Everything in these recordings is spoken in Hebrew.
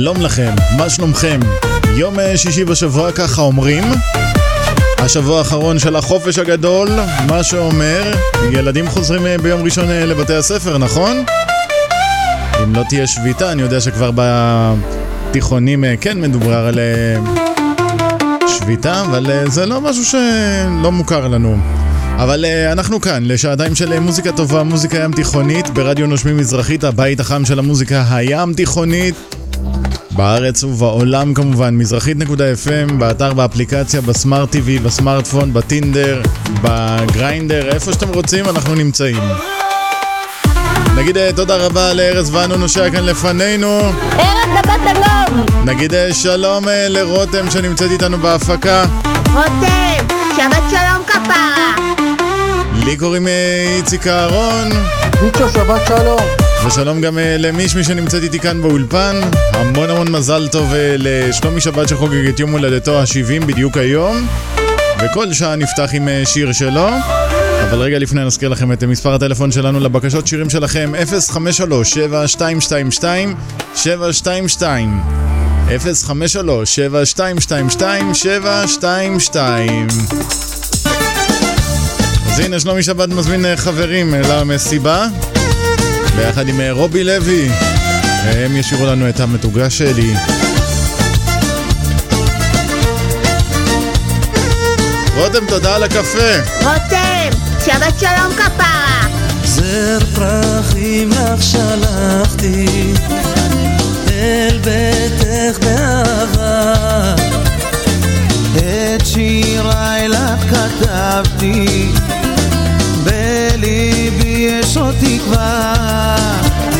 שלום לכם, מה שלומכם? יום אה, שישי בשבוע ככה אומרים השבוע האחרון של החופש הגדול, מה שאומר ילדים חוזרים אה, ביום ראשון אה, לבתי הספר, נכון? אם לא תהיה שביתה, אני יודע שכבר בתיכונים כן מדובר על שביתה, אבל זה לא משהו שלא מוכר לנו. אבל אנחנו כאן לשעתיים של מוזיקה טובה, מוזיקה ים תיכונית, ברדיו נושמים מזרחית, הבית החם של המוזיקה הים תיכונית. בארץ ובעולם כמובן, מזרחית.fm, באתר, באפליקציה, בסמארט TV, בסמארטפון, בטינדר, בגריינדר, איפה שאתם רוצים אנחנו נמצאים. נגיד אה, תודה רבה לארז ואנונו שהיה כאן לפנינו. ארץ דקות שלום! נגיד אה, שלום אה, לרותם שנמצאת איתנו בהפקה. רותם, שבת שלום כפרה! לי קוראים איציק אהרון. ביצ'ו שבת שלום! ושלום גם אה, למישמי שנמצאת איתי כאן באולפן. המון המון מזל טוב אה, לשלומי שבת שחוגג את יום הולדתו ה-70 בדיוק היום. וכל שעה נפתח עם אה, שיר שלו. אבל רגע לפני נזכיר לכם את מספר הטלפון שלנו לבקשות שירים שלכם 053-7222-722 053-7222-722 אז הנה שלומי שבת מזמין אה, חברים אה, למסיבה. ביחד עם אה, רובי לוי. הם ישירו לנו את המתוגה שלי. רותם תודה על הקפה. רותם, שבת שלום כפרה! זר פרחים לך שלחתי אל ביתך באהבה. את שיריי לך כתבתי בליבי יש עוד תקווה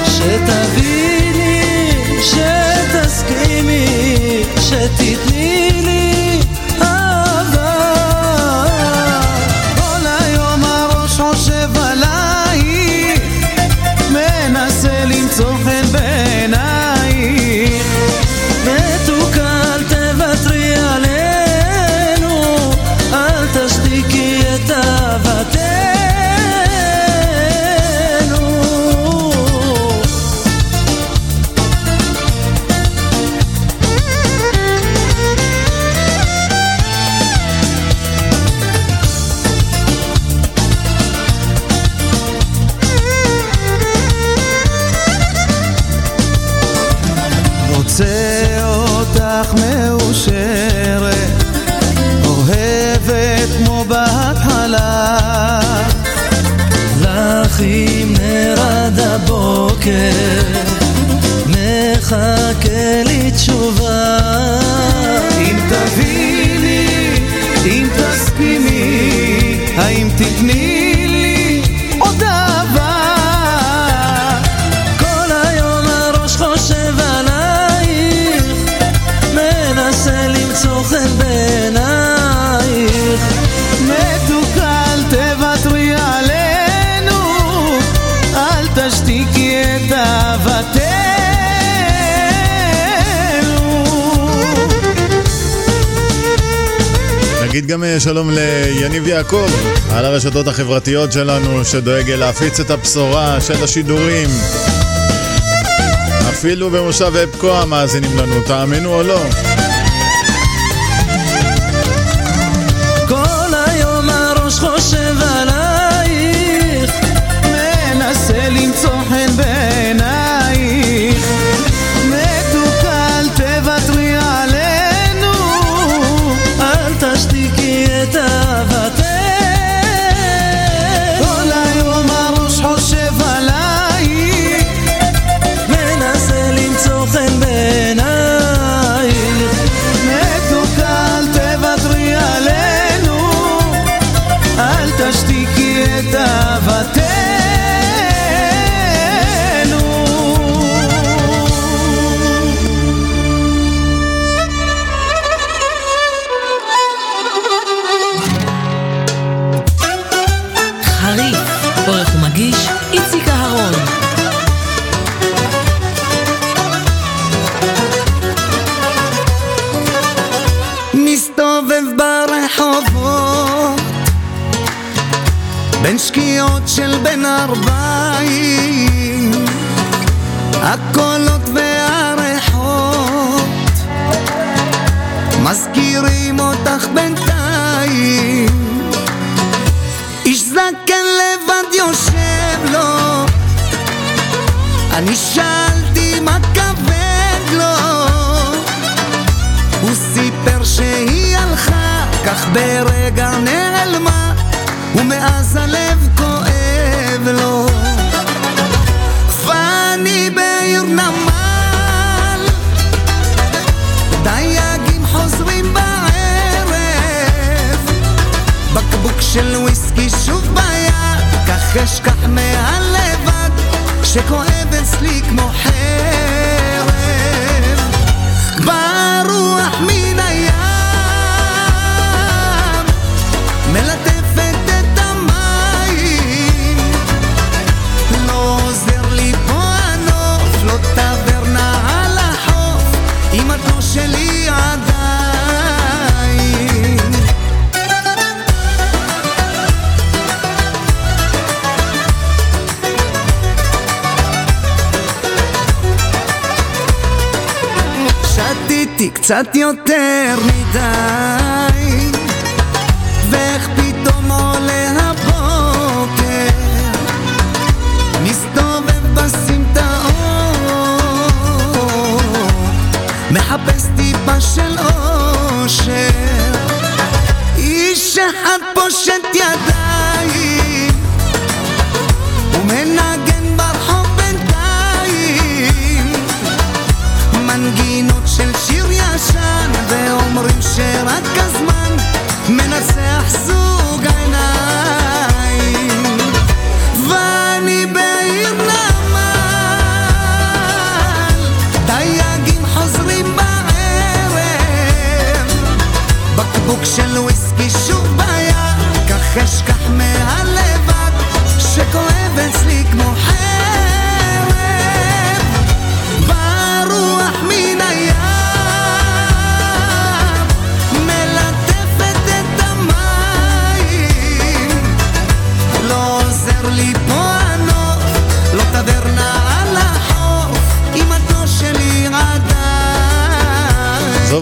שתביני, שתסכימי, שתתני לי בהתחלה. לך עם נר עד הבוקר, מחכה לי תשובה. גם אה, שלום ליניב יעקב על הרשתות החברתיות שלנו שדואג להפיץ את הבשורה של השידורים. אפילו במושב אפקו המאזינים לנו, תאמינו או לא אחד פושט ידיים ומנגן ברחוב בינתיים. מנגינות של שיר ישן ואומרים שרק הזמן מנצח זוג עיניים ואני בעיר נמל דייגים חוזרים בערב. בקבוק של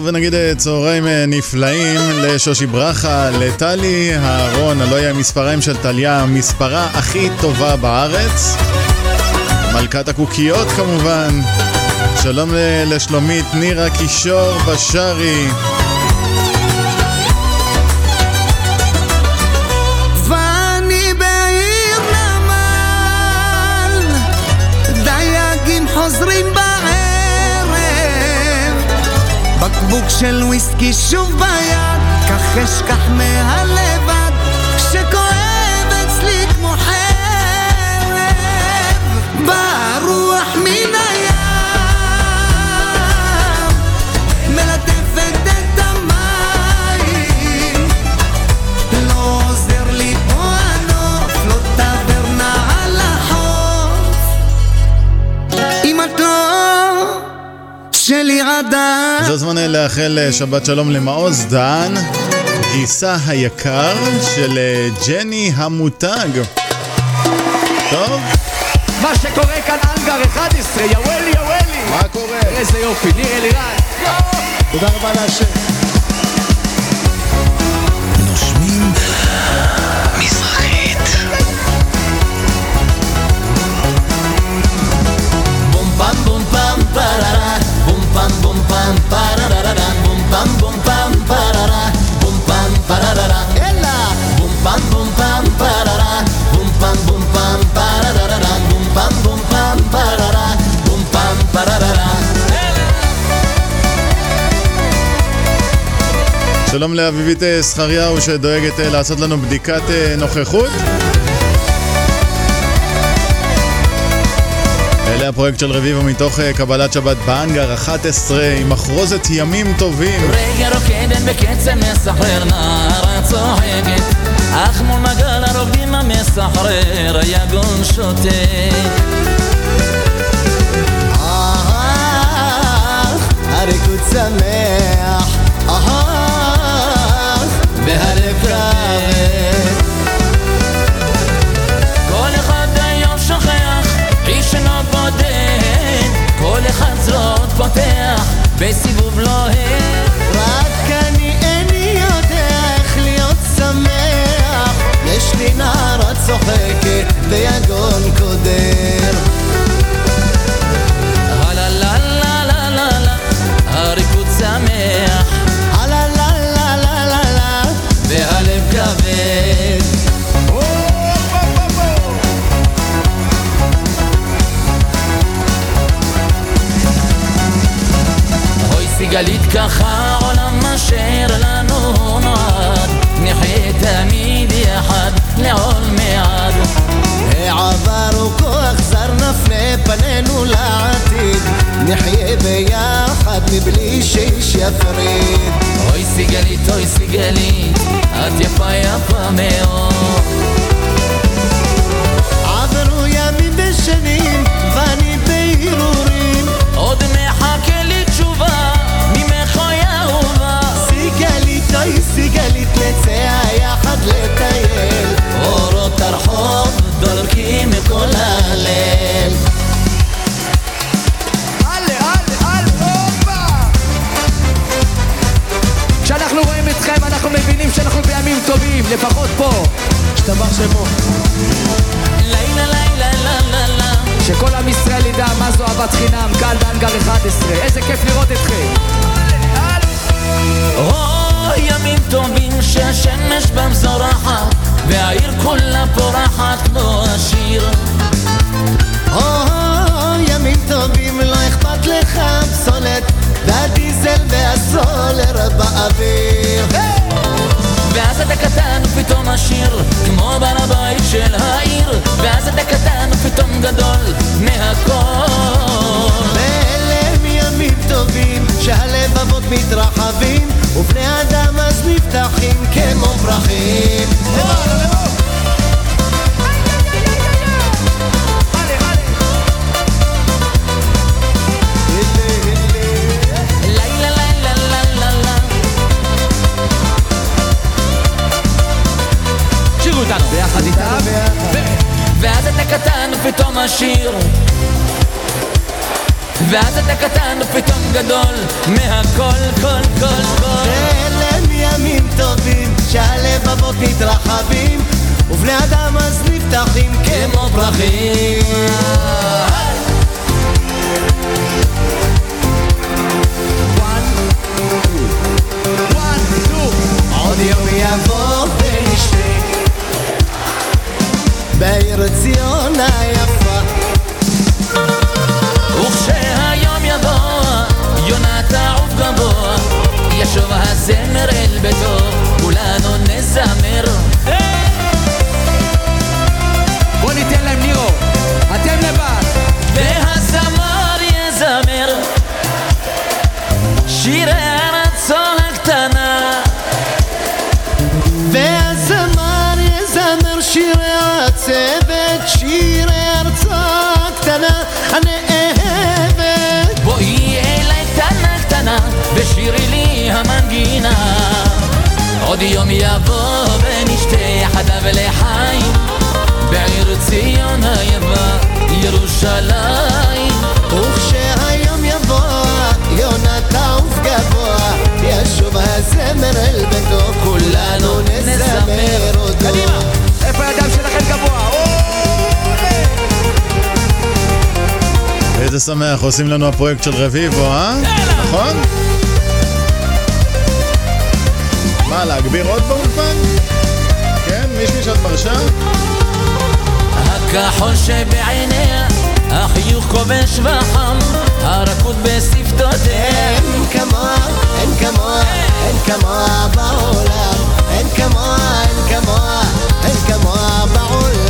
ונגיד אה, צהריים אה, נפלאים לשושי ברכה, לטלי אהרון, הלוא היא המספריים של טליה, המספרה הכי טובה בארץ. מלכת הקוקיות כמובן. שלום ל- לשלומית נירה קישור בשארי. של וויסקי שוב ביד, כך אשכח מהלבד, שלי עדיין. זה הזמן לאחל אה, שבת שלום למעוז דן, גיסה היקר של אה, ג'ני המותג. טוב, מה שקורה כאן אנגר 11, יא וולי יא וולי מה קורה? איזה יופי, ניר אלירן תודה רבה להשם בום פם בום פם פררה בום פם בום פם פררה בום פם פררה אלא בום פם בום פם פררה בום פם בום פם פררה בום פם בום פם פררה בום פם פררה שלום לאביבית אה, זכריהו שדואגת אה, לעשות לנו בדיקת אה, נוכחות. אלה הפרויקט של רביבו מתוך אה, קבלת שבת באנגר 11 עם מחרוזת ימים טובים. רגע רוקדת בקצב מסחרר נערה צוחקת אך מול מגל הרוקדים המסחרר היגון שותק הריקוד שמח. אך והלב פותח בסיבוב לוהט. רק אני איני יודע איך להיות שמח. יש לי נערה צוחקת ויגון קודר. סיגלית ככה עולם אשר לנו נועד. נחיה תמיד יחד לעולמי-עד העבר הוא כוח זר נפנה פנינו לעתיד. נחיה ביחד מבלי שאיש יפריד. אוי סיגלית, אוי סיגלית, את יפה יפה מאוד מבינים שאנחנו בימים טובים, לפחות פה. השתבח שמו לילה לילה לה לה לה שכל עם ישראל ידע מה זו אהבת חינם כאן באנגר 11. איזה כיף לראות אתכם. אוי ימים טובים שהשמש בם זורחת והעיר כולה פורחת כמו השיר או, ימים טובים, לא אכפת לך פסולת והדיזל והסולר באוויר. ואז אתה קטן ופתאום עשיר כמו בעל הבית של העיר. ואז אתה קטן ופתאום גדול מהכל. ואלה הם ימים טובים שהלבבות מתרחבים ובני אדם אז נפתחים כמו פרחים. לילה ואז אתה קטן ופתאום עשיר. ואז אתה קטן ופתאום גדול מהכל כל כל כל. ואלה הם ימים טובים שהלבבות מתרחבים ובני אדם אז נפתחים כמו פרחים. עוד יום יבוא בעיר ציון היפה. וכשהיום יבוא יונה תעוף גבוה ישוב הזמר אל ביתו כולנו נזמר המנגינה עוד יום יבוא ונשתה יחדיו לחיים בעיר ציון היפה ירושלים וכשהיום יבוא יונה תעוף גבוה ישוב הזמר אל ביתו כולנו נזמר אותו קדימה. איפה הידיים שלכם גבוה? איזה שמח עושים לנו הפרויקט של רביבו, אה? נכון? מה, להגביר עוד באולפן? כן? מישהי שאת מרשה? הכחול שבעיניה החיוך כובש וחם הרכות בשפתותיה אין כמוה, אין כמוה, אין כמוה בעולם אין כמוה, אין כמוה, אין כמוה בעולם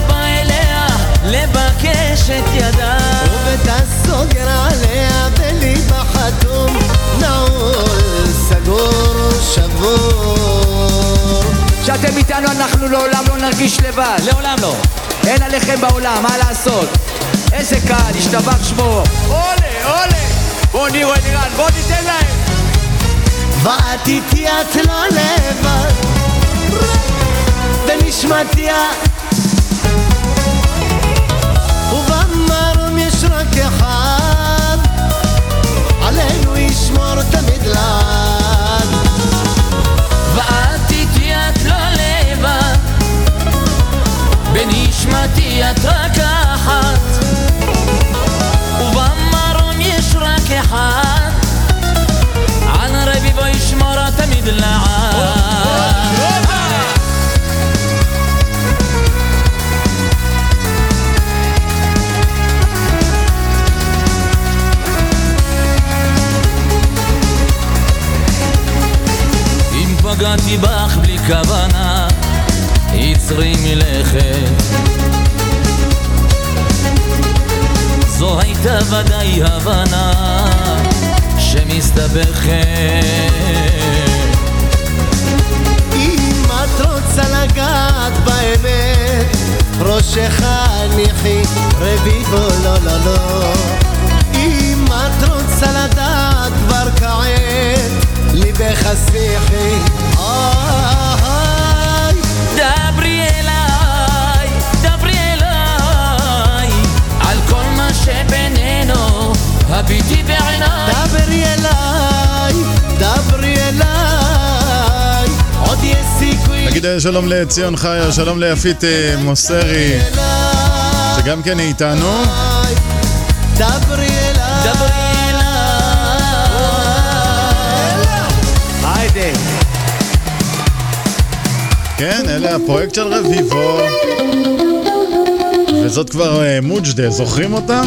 שבא אליה לבקש את ידה ובית הסוגר עליה בליבה חתום נעול, סגור ושבור כשאתם איתנו אנחנו לעולם לא נרגיש לבד. לעולם לא אין עליכם בעולם, מה לעשות? איזה קהל, השתבח שמו. עולה, עולה! בוא נירו אלירן, בוא ניתן להם! ואת איתי את לא לבד בנשמתי רק אחד. עלינו ישמור תמיד לעד. ואת איתי את לא לבד. בנשמתי את רק אחת. ובמרום יש רק אחד כוונה יצרי מלאכת זו הייתה ודאי הבנה שמסתבכת. אם את רוצה לגעת באמת ראשך הניחי רביבו לא לא לא. אם את רוצה לדעת כבר כעת ליבך שיחי דברי אליי, דברי אליי. על כל מה שבינינו, הביטי בעיניי. דברי אליי, דברי אליי. עוד יש סיכוי. נגיד אה, שלום לציון חיה, שלום ליפית אה, מוסרי, שגם כן איתנו. דברי אליי. דברי כן, אלה הפרויקט של רביבו. וזאת כבר אה, מוג'דה, זוכרים אותה?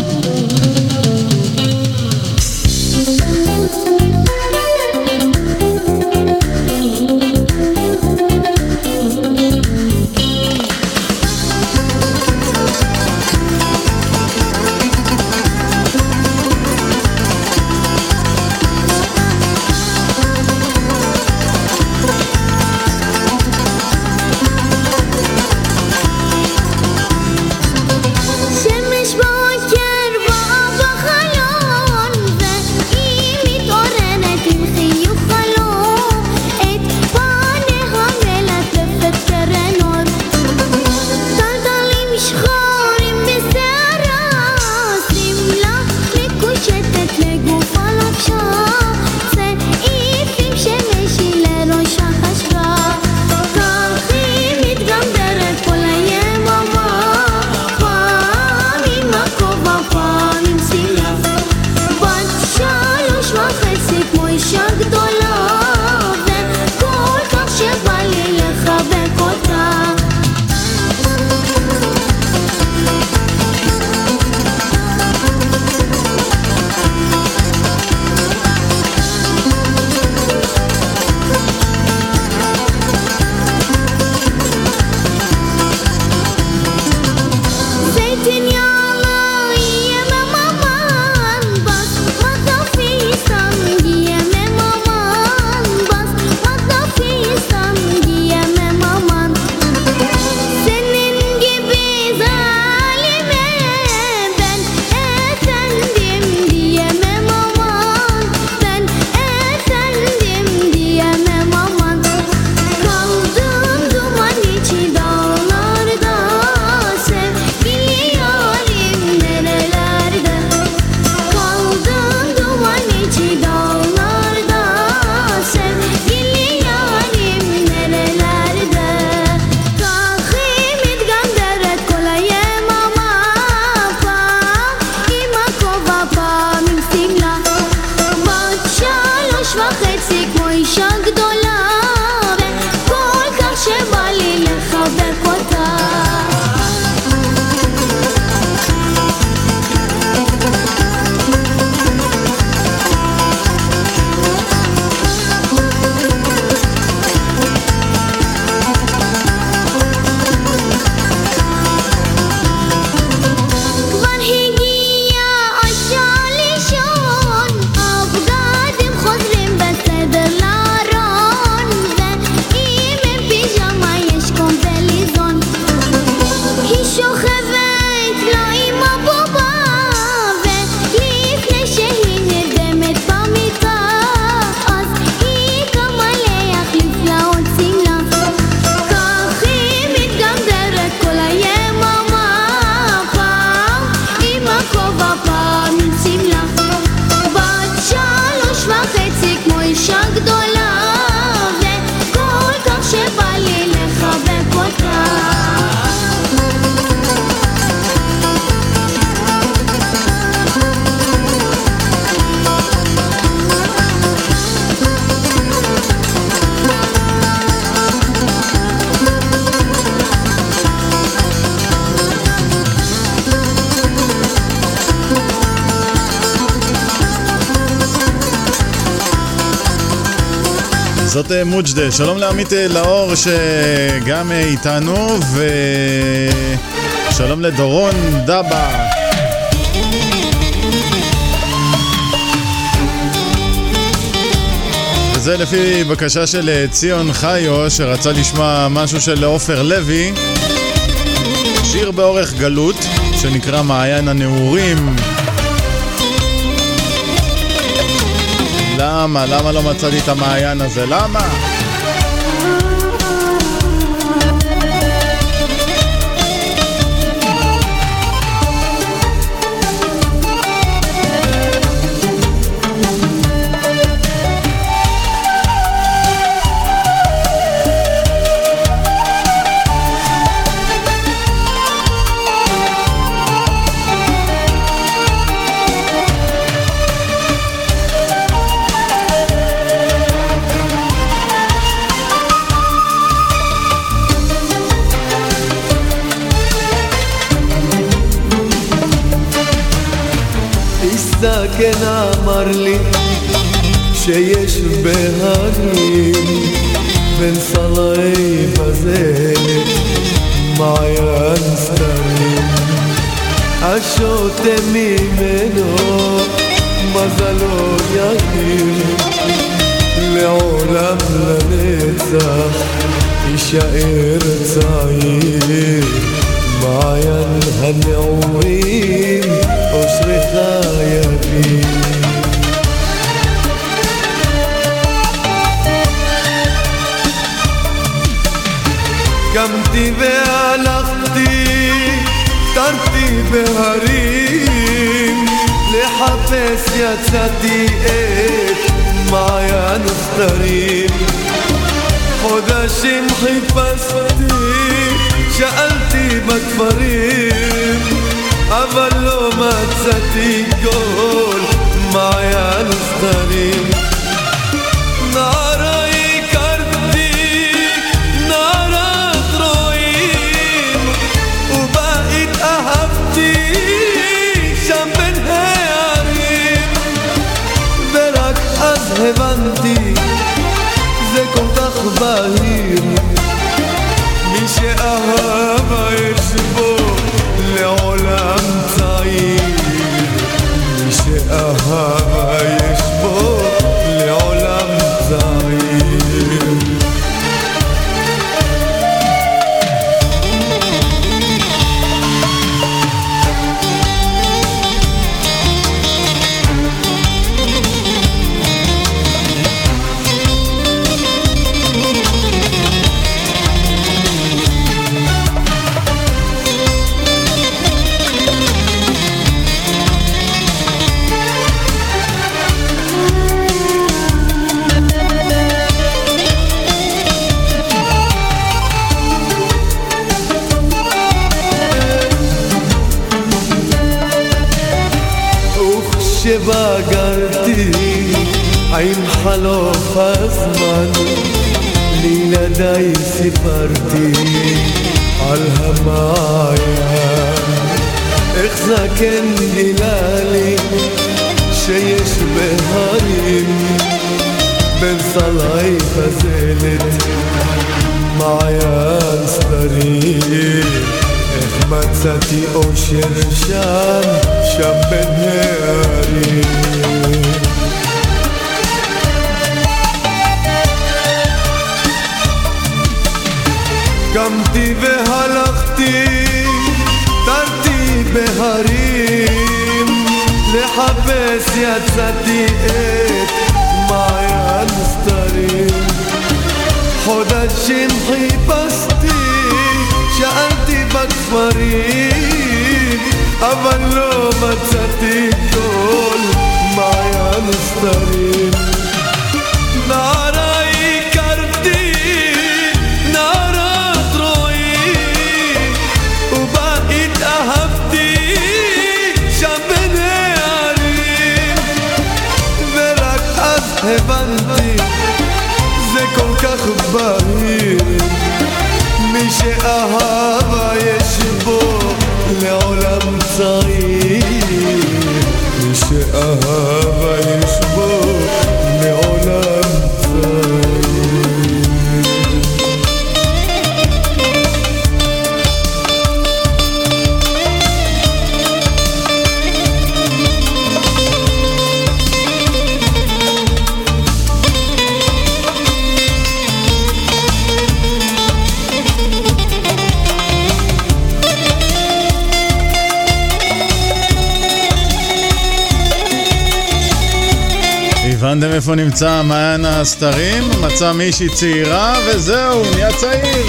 מוג'דה. שלום לעמית אה, לאור שגם אה, איתנו, ושלום לדורון דבה. וזה לפי בקשה של אה, ציון חיו, שרצה לשמוע משהו של עופר לוי. שיר באורך גלות, שנקרא מעיין הנעורים. למה? למה לא מצאתי את המעיין הזה? למה? לי שיש בהרים בין סלעי בזלת מעיין סתרים השותה ממנו מזלו יהיר לעולם לנצח יישאר צעיר. מעיין הנעורים אושרך יביא קמתי והלכתי, תרתי בהרים, לחפש יצאתי את מעיין הסתרים. חודשים חיפשתי, שאלתי בכפרים, אבל לא מצאתי כל מעיין הסתרים. נערה עם חלוף הזמן לילדיי סיפרתי על המעיין איך זקן גילה לי שיש בהרים בין סלעי בזלת מעיין סתרים איך מצאתי אושר שם, שם בין קמתי והלכתי, תרתי בהרים, לחפש יצאתי את מעיין סתרים. חודשים חיפשתי, שאלתי בכפרים, אבל לא מצאתי כל מעיין סתרים. מי שאהבה יש בו לעולם איפה נמצא מעיין הסתרים? מצא מישהי צעירה וזהו, נהיה צעיר.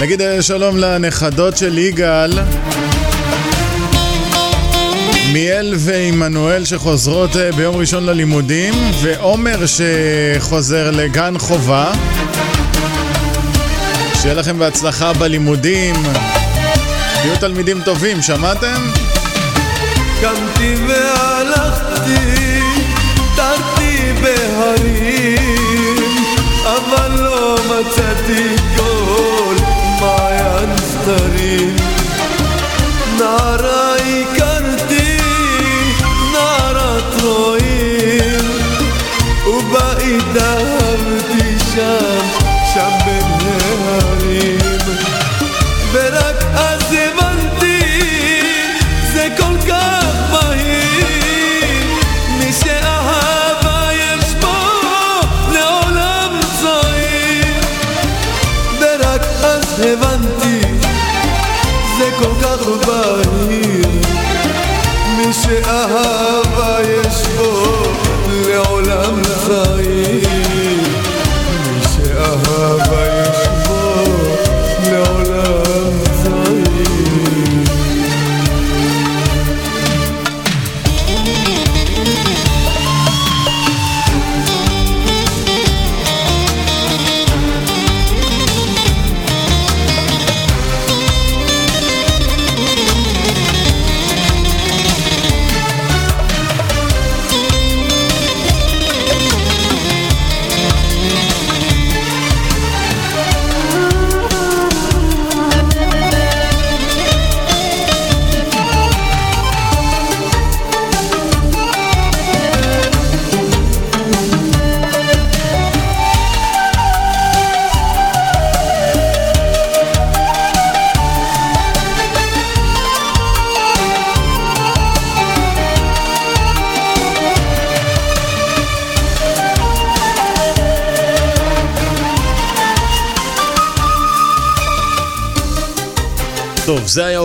נגיד אה, שלום לנכדות של יגאל. מיאל ועמנואל שחוזרות אה, ביום ראשון ללימודים, ועומר שחוזר לגן חובה. שיהיה לכם בהצלחה בלימודים. תהיו תלמידים טובים, שמעתם? קמתי והלכתי,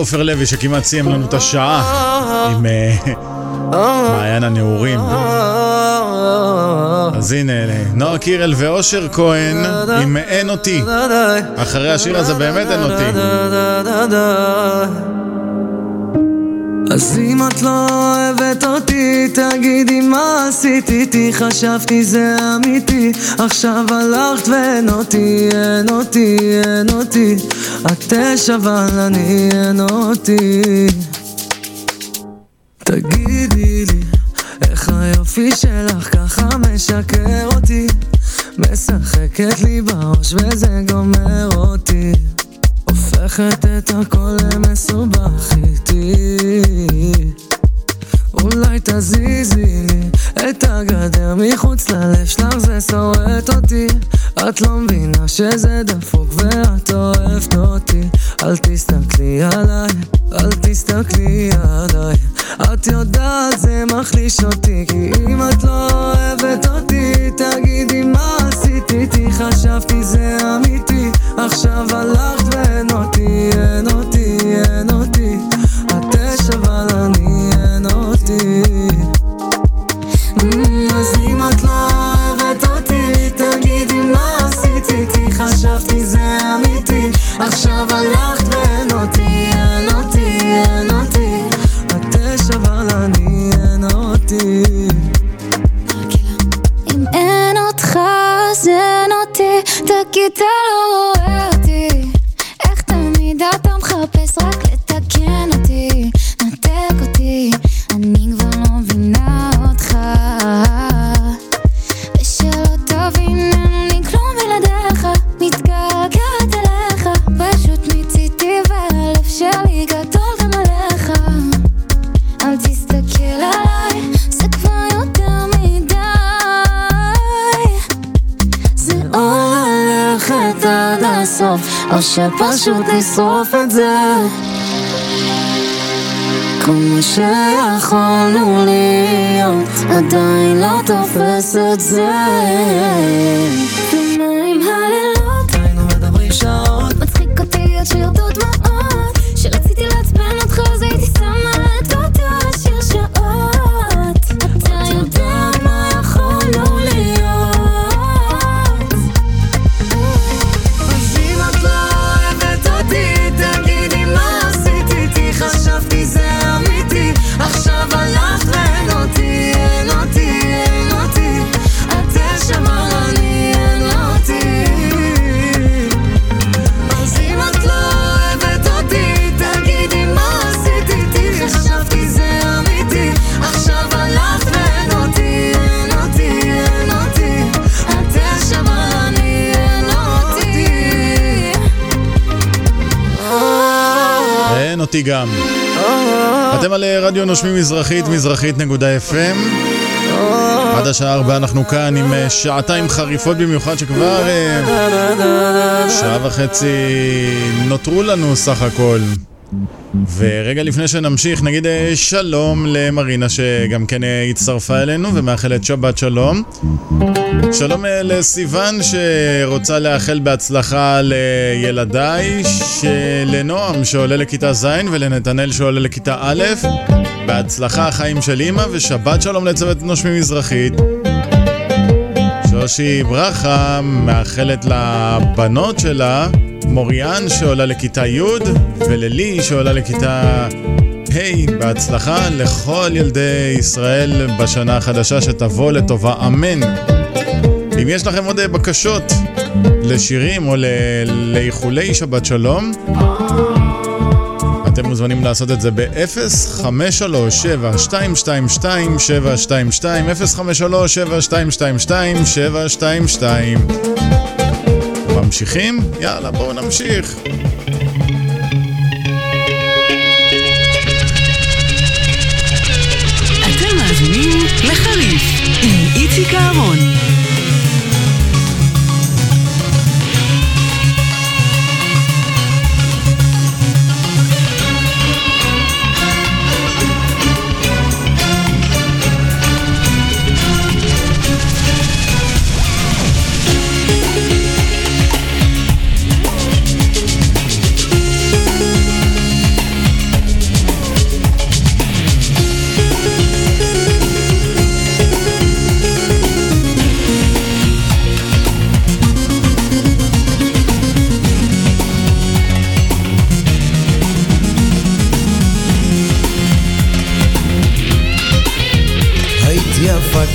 עופר לוי שכמעט סיים לנו את השעה עם אה, מעיין הנעורים. אז הנה, נועה קירל ואושר כהן עם אין אותי. אחרי השיר הזה באמת אין אותי. אז אם את לא אוהבת אותי, תגידי מה עשית איתי, חשבתי זה אמיתי, עכשיו הלכת ואין אותי, אין אותי, אין אותי, את אש אבל אני אין אותי. תגידי לי, איך היופי שלך ככה משקר אותי, משחקת לי בראש וזה גומר אותי. הופכת את הכל למסובך איתי אולי תזיזי לי את הגדר מחוץ ללב שלך זה שורט אותי. את לא מבינה שזה דפוק ואת אוהבת אותי. אל תסתכלי עליי, אל תסתכלי עליי. את יודעת זה מחליש אותי כי אם את לא אוהבת אותי תגידי מה עשית איתי? חשבתי זה אמיתי. עכשיו הלכת ואין אותי, אין אותי, אין אותי. את אש אבל אני אז אם את לא אוהבת אותי תגידי מה עשית איתי? חשבתי זה אמיתי. עכשיו הלכת ואין אותי, אין אותי, אין אותי. אבל אני אין אותי. אם אין אותך אז אין אותי, לא רק לתקן אותי נתק אותי, זה או שפשוט לשרוף את זה כמו שיכולנו להיות, עדיין לא תופס את זה ומה עם הלילות? היינו מדברים שעות מצחיק אותי עד שירדו דמעות אותי גם. אתם על אה, רדיו נושמים מזרחית, מזרחית נקודה FM. עד השעה ארבע אנחנו כאן עם אה, שעתיים חריפות במיוחד שכבר שעה וחצי נותרו לנו סך הכל. ורגע לפני שנמשיך נגיד שלום למרינה שגם כן הצטרפה אלינו ומאחלת שבת שלום. שלום לסיוון שרוצה לאחל בהצלחה לילדיי, לנועם שעולה לכיתה ז' ולנתנאל שעולה לכיתה א', בהצלחה החיים של אימא ושבת שלום לצוות נושמים מזרחית. שושי ברכה מאחלת לבנות שלה, מוריאן שעולה לכיתה י' וללי שעולה לכיתה ה', בהצלחה לכל ילדי ישראל בשנה החדשה שתבוא לטובה, אמן. אם יש לכם עוד בקשות לשירים או לאיחולי שבת שלום, אתם מוזמנים לעשות את זה ב-053-722-722 053-722-722 ממשיכים? יאללה, בואו נמשיך. אתם מאזינים לחריף עם איציק אהרון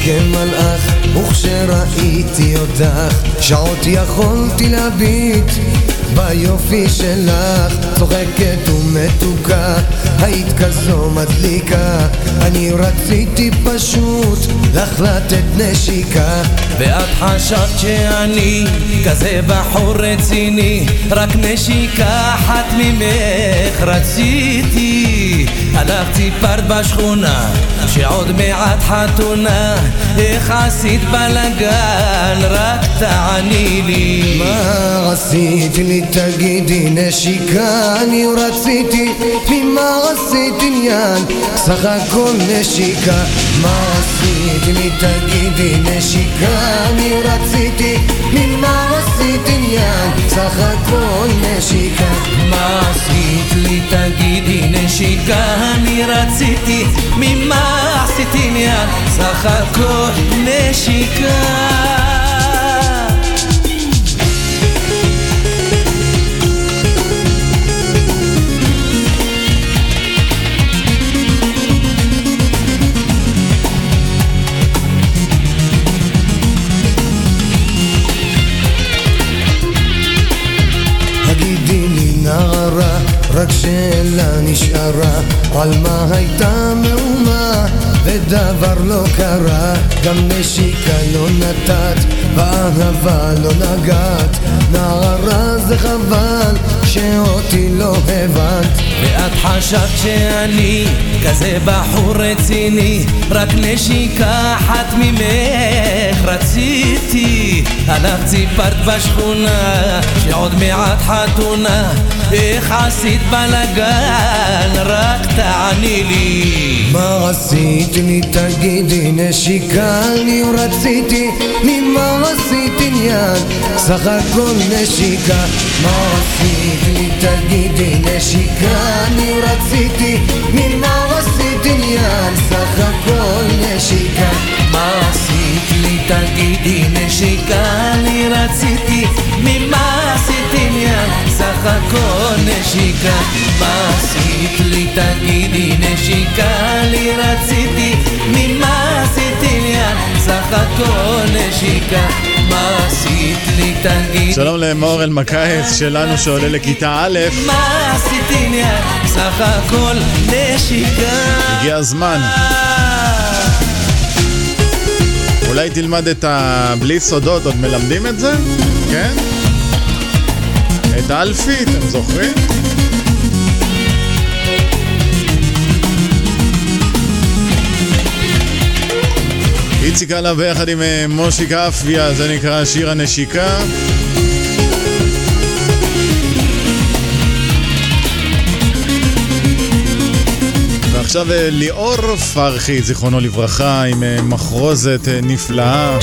כמלאך, וכשראיתי אותך, שעות יכולתי להביט ביופי שלך, צוחקת ומתוקה, היית כזו מדליקה, אני רציתי פשוט לך לתת נשיקה, ואת חשבת שאני כזה בחור רציני, רק נשיקה אחת ממך רציתי, הלכת סיפרת בשכונה שעוד מעט חתונה, איך עשית בלאגן, רק תעני לי. מה עשית לי תגידי נשיקה, אני רציתי, ממה עשית עניין, סך הכל נשיקה. מה עשית לי תגידי? נשיקה, אני רציתי, ממה עשית עניין, סך הכל נשיקה. מה עשית? לי תגידי? נשיקה, אני רציתי, ממה עשית עניין, סך הכל נשיקה. רק שאלה נשארה, על מה הייתה מהומה, ודבר לא קרה, גם נשיקה לא נתת, באהבה לא נגעת, נערה זה חבל, שאותי לא הבנת. ואת חשבת שאני כזה בחור רציני, רק נשיקה אחת ממך רציתי. הלכת סיפרת בשכונה, שעוד מעט חתונה, איך עשית בלאגן, רק תעני לי. מה עשית לי תגידי? נשיקה, אני רציתי, ממה עשית עניין, סך הכל נשיקה. מה עשית לי תגידי? נשיקה, אני רציתי, ממה עשית עניין, סך הכל נשיקה. מה עשית לי תגידי? נשיקה, אני רציתי, ממה עשית עניין, סך הכל נשיקה. מה עשית לי תגידי נשיקה, לי רציתי, ממה עשית עניין, סך הכל נשיקה. מה עשית לי תגידי שלום למור אלמקייס שלנו שעולה לכיתה א' מה עשית עניין, סך הכל נשיקה. הגיע הזמן. אולי תלמד את ה... בלי סודות, עוד מלמדים את זה? כן? את אלפי, אתם זוכרים? איציק אללה ביחד עם אה, מושיק אפיה, זה נקרא שיר הנשיקה. ועכשיו אה, ליאור פרחי, זיכרונו לברכה, עם אה, מחרוזת נפלאה.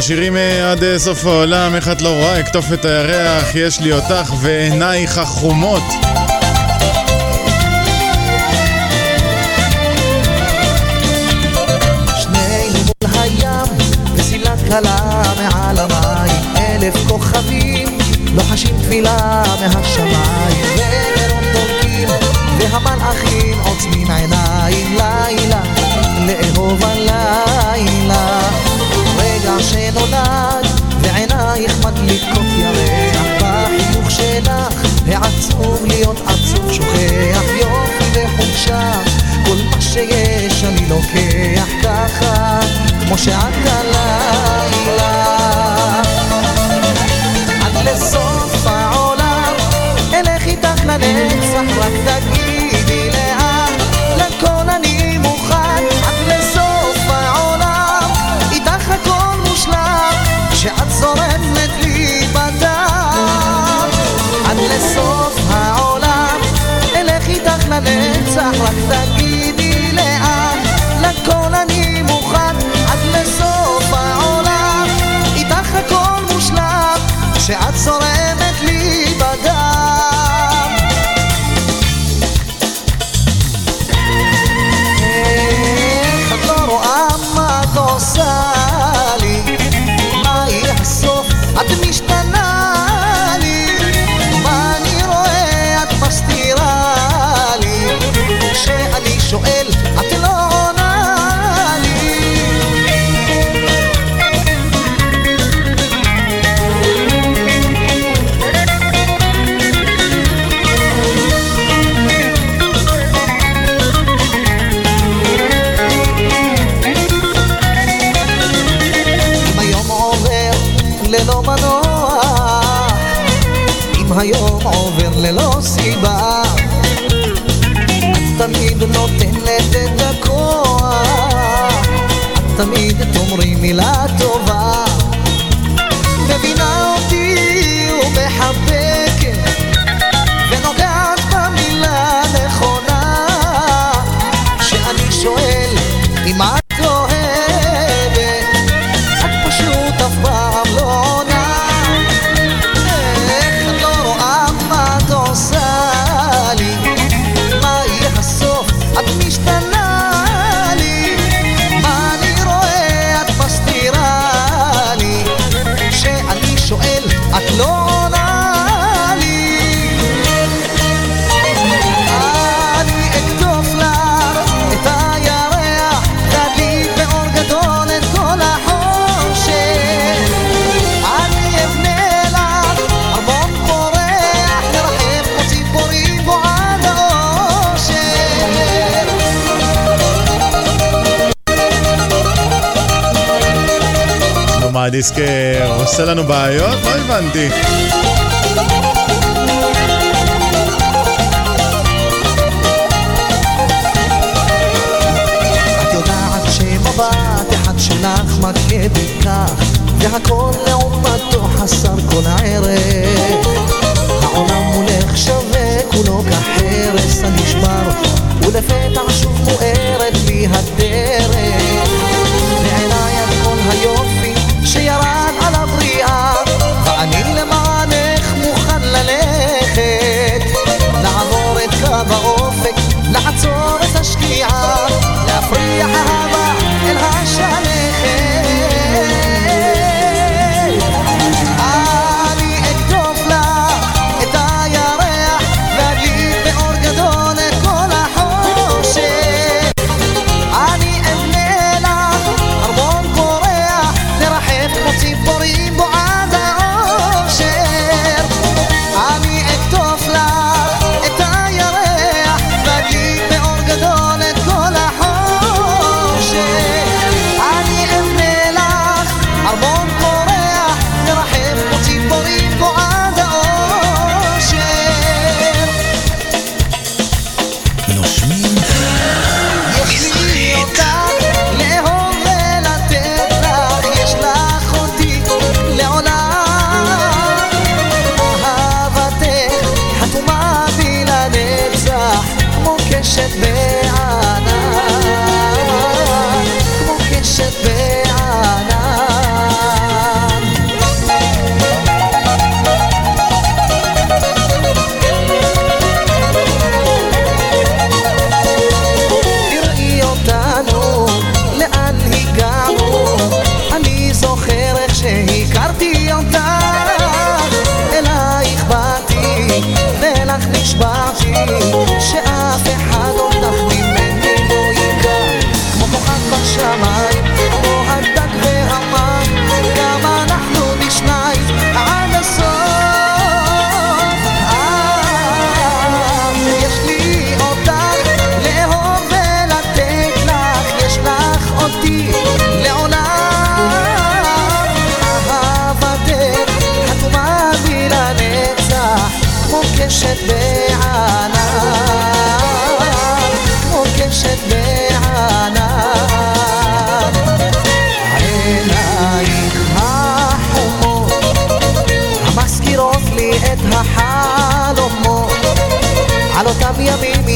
השירים עד סוף העולם, איך את לא רואה, אקטוף את הירח, יש לי אותך ועינייך החומות. קלה לוחשים תפילה העצוב להיות עצוב שוכח, יופי וחומשה, כל מה שיש אני לוקח ככה. כמו שאת הלילה הדיסק עושה לנו בעיות? לא הבנתי. והכל לעומתו חסר כל ערך העולם מולך שווה כולו כחרס הנשבר ולפתע שוב מוארת בי הדרך لعطور تشكيعة لا فريحها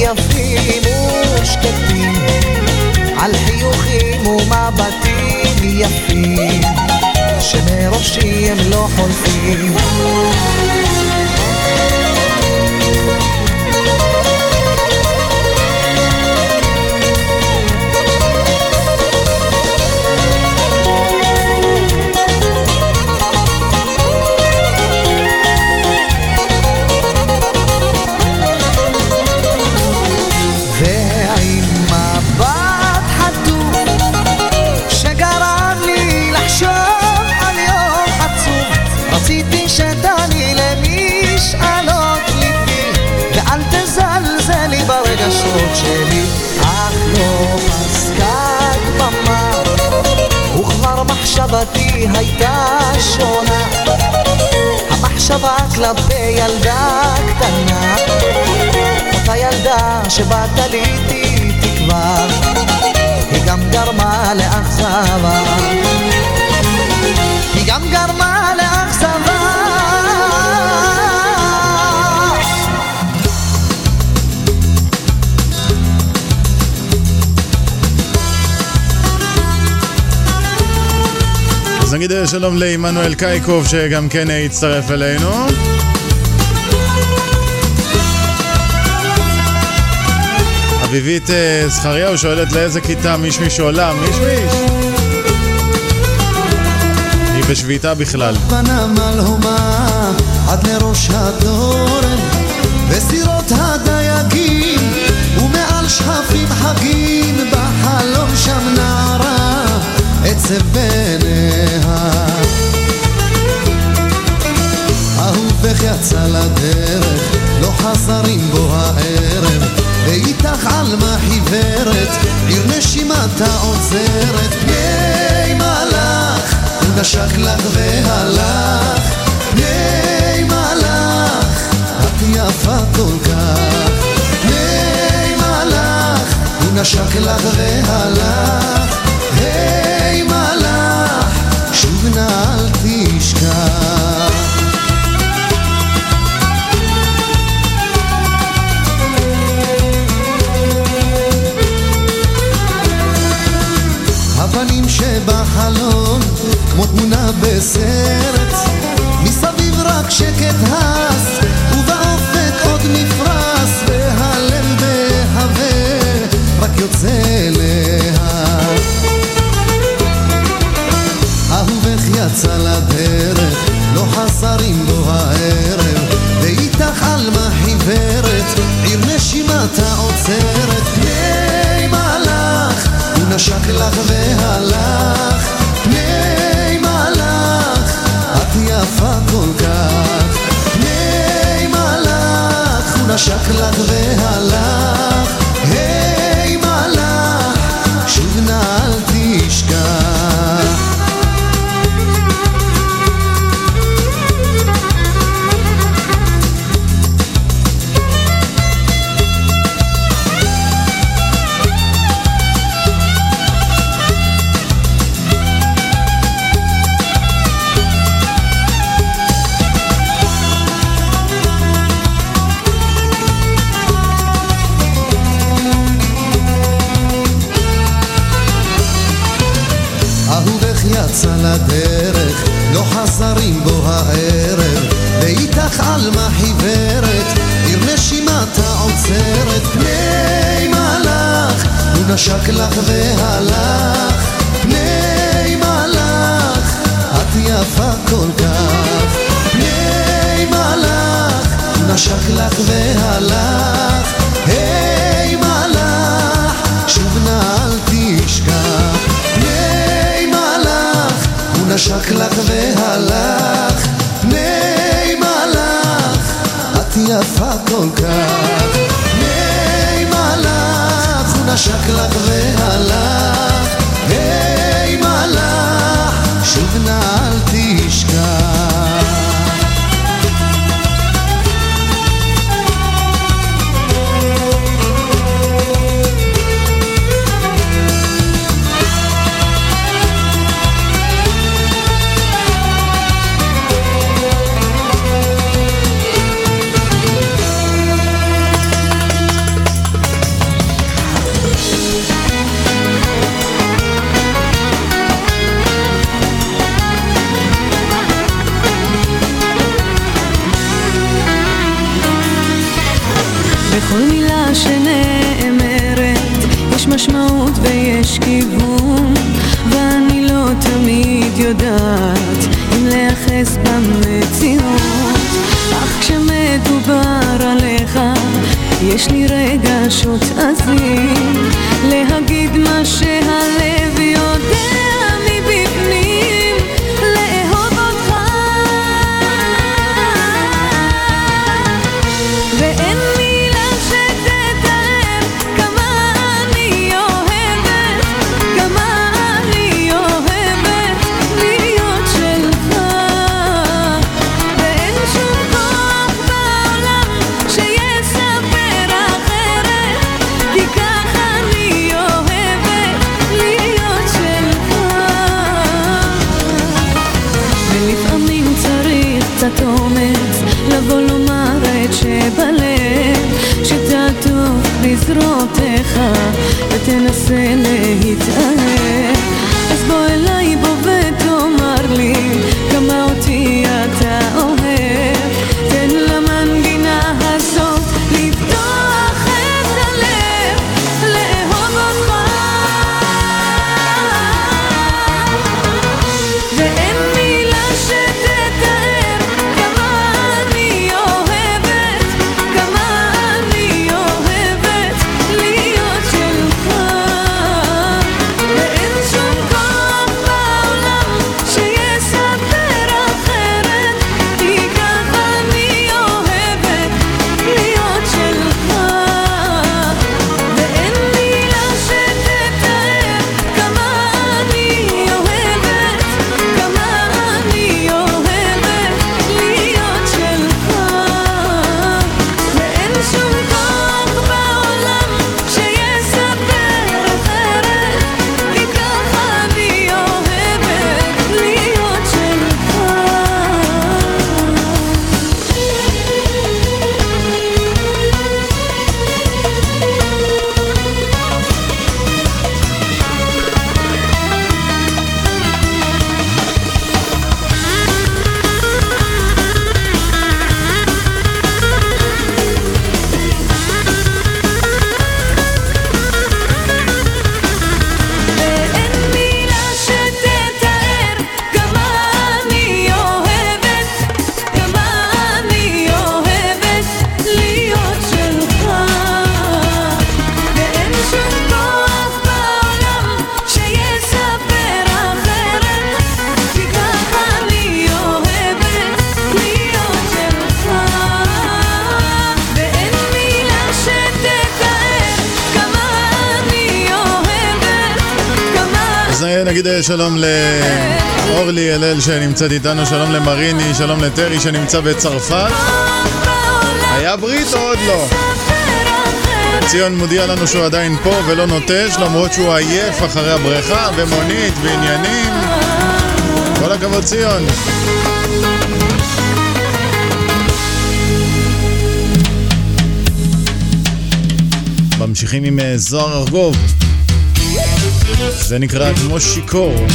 יפים ושקטים, על חיוכים ומבטים יפים, שמראשי הם לא חולפים. שלום לעמנואל קייקוב שגם כן הצטרף אלינו. אביבית אה, זכריהו שואלת לאיזה כיתה מישמיש עולה, מישמיש? היא בשביתה בכלל. בנמל הומה עד לראש התורן וסירות הדייגים ומעל שכפים חגים בחלום שם נערה עצב בעיניה יצא לדרך לא חזר עם בוא הערב. ואיתך עלמה חיוורת עיר נשימתה עוזרת פני מלאך הוא נשק לך והלך. פני מלאך את יפה כל כך. פני מלאך הוא נשק לך והלך. היי מלאך שוב נא שבחלון כמו תמונה בסרט. מסביב רק שקט הס ובאופק עוד מפרש והלב בהווה רק יוצא אליה אהובך יצא לדרך לא חזר עם בוא הערב ואיתך עלמה חיוורת עיר נשימתה עוצרת נשק לך והלך פני מלאך את יפה כל כך. פני מלאך הוא נשק לך והלך עלמה חיוורת, עיר נשימתה עוצרת, פני מלאך, הוא נשק לך והלך, פני מלאך, את יפה כל כך, פני מלאך, הוא נשק לך והלך, היי מלאך, שוב נא אל תשכח, פני מלאך, הוא נשק לך והלך, יפה כל כך, פני מלאך, הוא נשק לך והלך, היי משמעות ויש כיוון ואני לא תמיד יודעת אם להיאחז במציאות. אך כשמדובר עליך יש לי רגשות עזים להגיד מה שהלב יודע. listening נגיד אה, שלום לאורלי הלל שנמצאת איתנו, שלום למריני, שלום לטרי שנמצא בצרפת. היה ברית או עוד לא? ציון מודיע לנו שהוא עדיין פה ולא נוטש, למרות שהוא עייף אחרי הבריכה, במונית, בעניינים. כל הכבוד ציון. ממשיכים עם אה, זוהר ארגוב. זה נקרא כמו שיכור.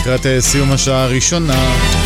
לקראת אה, סיום השעה הראשונה.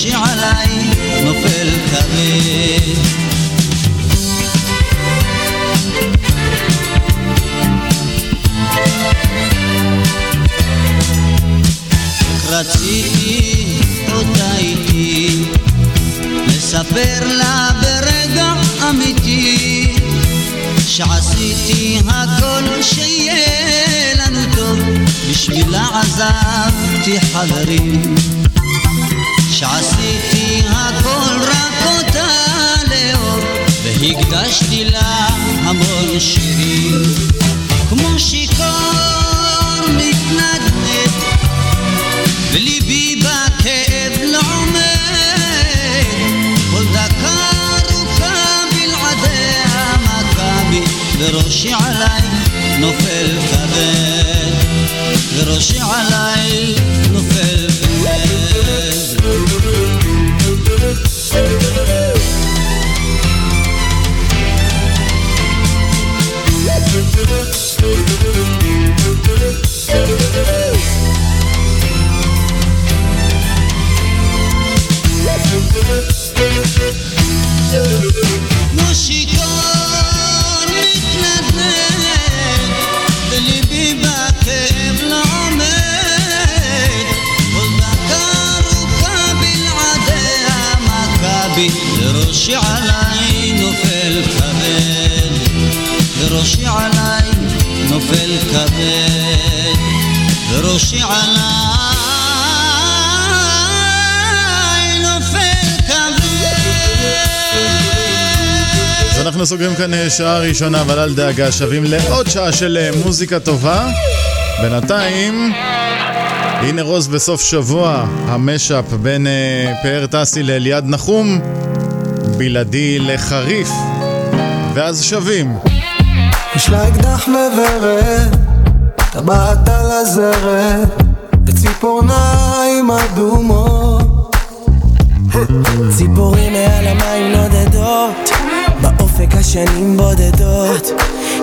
שעליי נופל כבד רציתי אותה איתי לספר לה ברגע אמיתי שעשיתי הכל שיהיה לנו טוב בשבילה עזבתי חברים. שעשיתי הכל רק אותה לאור, והקדשתי לה המון שירים. כמו שיכור מתנדנד, וליבי בכאב לא עומד. כל דקה ארוכה בלעדיה מכבי, וראשי עליי נופל כבד. וראשי עליי נופל כמו וראשי עליי נופל כבד. וראשי עליי נופל כבד. וראשי עליי נופל אז אנחנו סוגרים כאן אה, שעה ראשונה, אבל אל דאגה, שווים לעוד שעה של אה, מוזיקה טובה. בינתיים, הנה רוז בסוף שבוע, המשאפ בין אה, פאר טסי לאליעד נחום, בלעדי לחריף, ואז שווים. יש לה אקדח מברד, טבעת על הזרת, וציפורניים אדומות. ציפורים מעל המים נודדות, באופק השנים בודדות.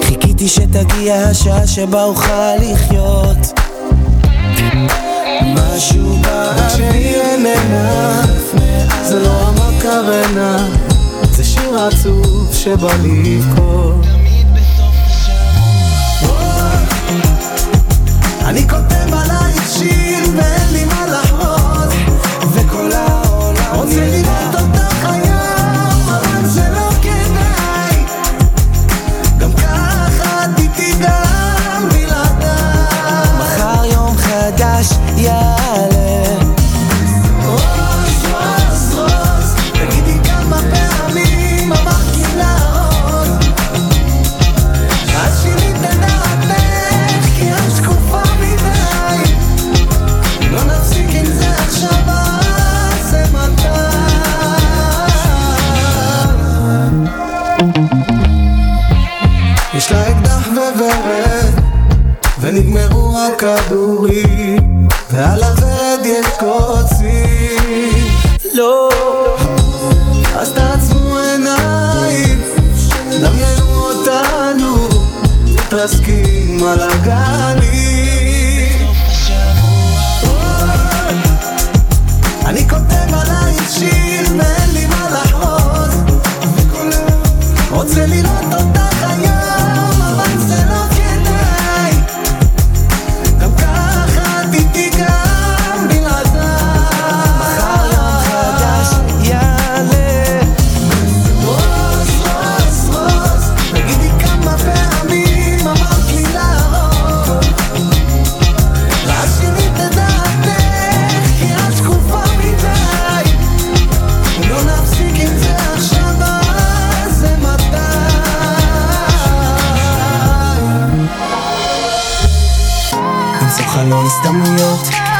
חיכיתי שתגיע השעה שבה אוכל לחיות. משהו באוויר איננה, זה לא המקרנה, זה שיר עצוב שבא לבכות. אני כותב עלייך שיר ואין לי מה לחרוז וכל העולם רוצה לראות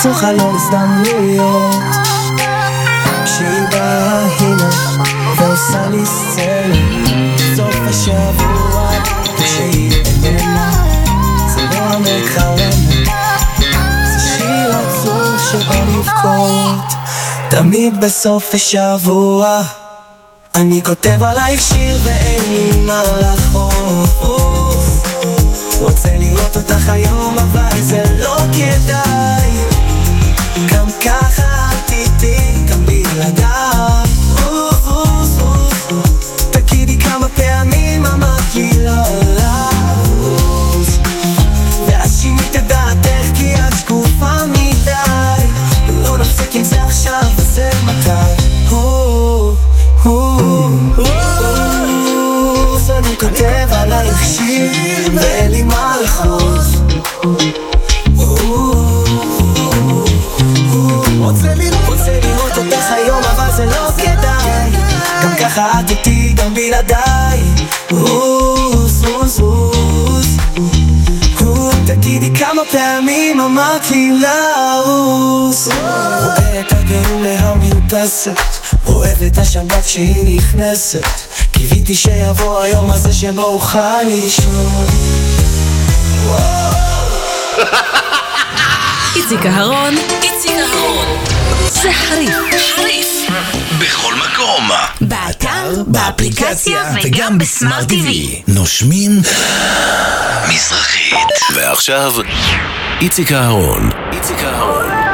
למצוא חלון הזדמנויות. כשהיא באה הנה ועושה לי סצנה, סוף השבוע, כשהיא איננה, זה לא המקרנה, זה שיר עצוב שבא לבכות, תמיד בסוף השבוע. אני כותב עלייך שיר ואין לי מה לחוף רוצה לראות אותך היום אבל זה לא כדאי רואה את הגאולה המיוטסת, רואה את השבת שהיא נכנסת. קיוויתי שיבוא היום הזה שבו אוכל לישון איציק אהרון, איציק אהרון. זה חריף. חריף. בכל מקום. באתר, באפליקציה וגם בסמארט TV. נושמים מזרחית. ועכשיו, איציק אהרון. איציק אהרון.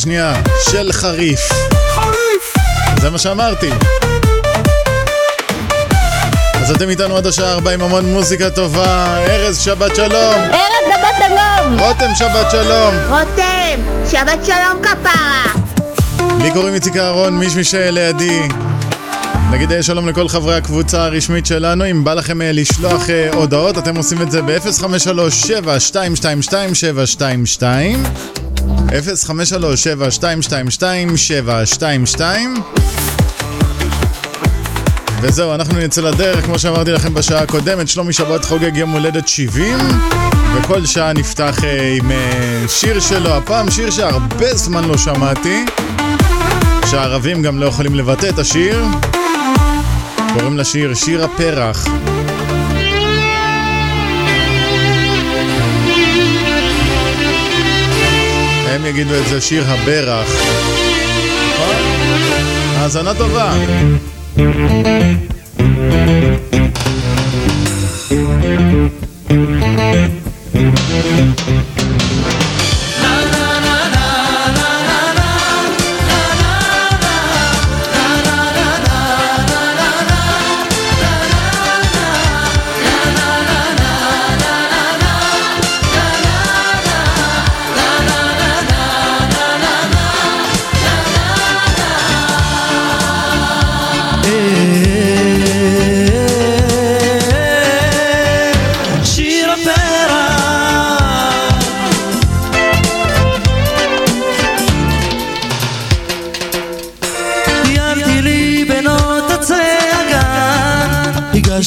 שעה שנייה של חריף. חריף! זה מה שאמרתי. אז אתם איתנו עד השעה 4 עם המון מוזיקה טובה. ארז, שבת שלום. ארז שבת שלום! רותם, שבת שלום. רותם, שבת שלום כפרה! לי קוראים איציק אהרון, מישמיש לידי. נגיד אה, שלום לכל חברי הקבוצה הרשמית שלנו, אם בא לכם אה, לשלוח אה, הודעות, אתם עושים את זה ב-053-7222-722 053-7222-722 וזהו, אנחנו נצא לדרך, כמו שאמרתי לכם בשעה הקודמת, שלומי שבת חוגג יום הולדת 70 וכל שעה נפתח אה, עם אה, שיר שלו, הפעם שיר שהרבה זמן לא שמעתי שהערבים גם לא יכולים לבטא את השיר. קוראים לשיר שיר הפרח הם יגידו את זה שיר נכון? האזנה טובה שיר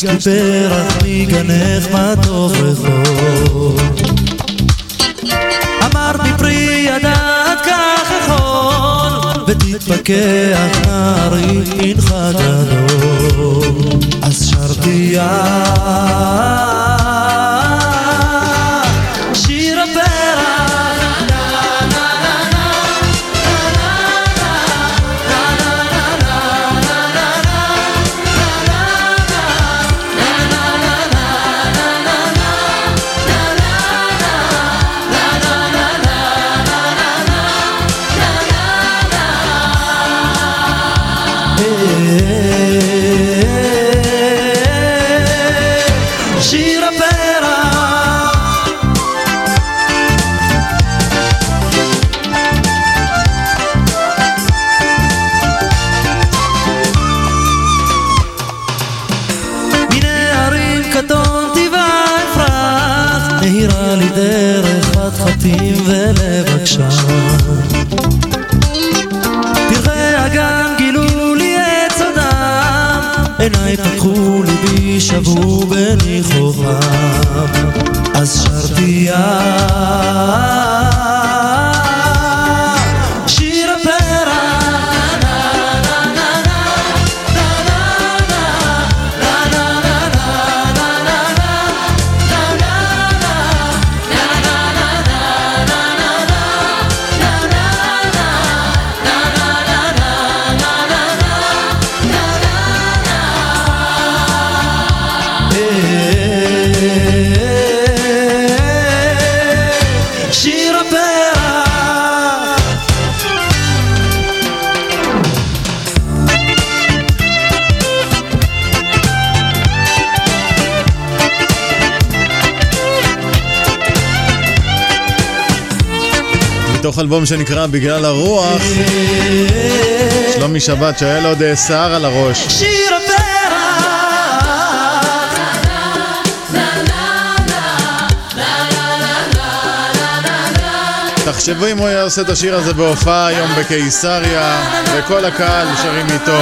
הגשתי פרח מגנך טוב רחוב. אמרת מפרי ידעת כך יכול ותתפכח נערי אינך גדול אז שרתי שיר שנקרא בגלל הרוח, שלומי שבת שהיה לו עוד שיער על הראש. תחשבו אם הוא היה עושה את השיר הזה בהופעה היום בקיסריה, וכל הקהל שרים איתו.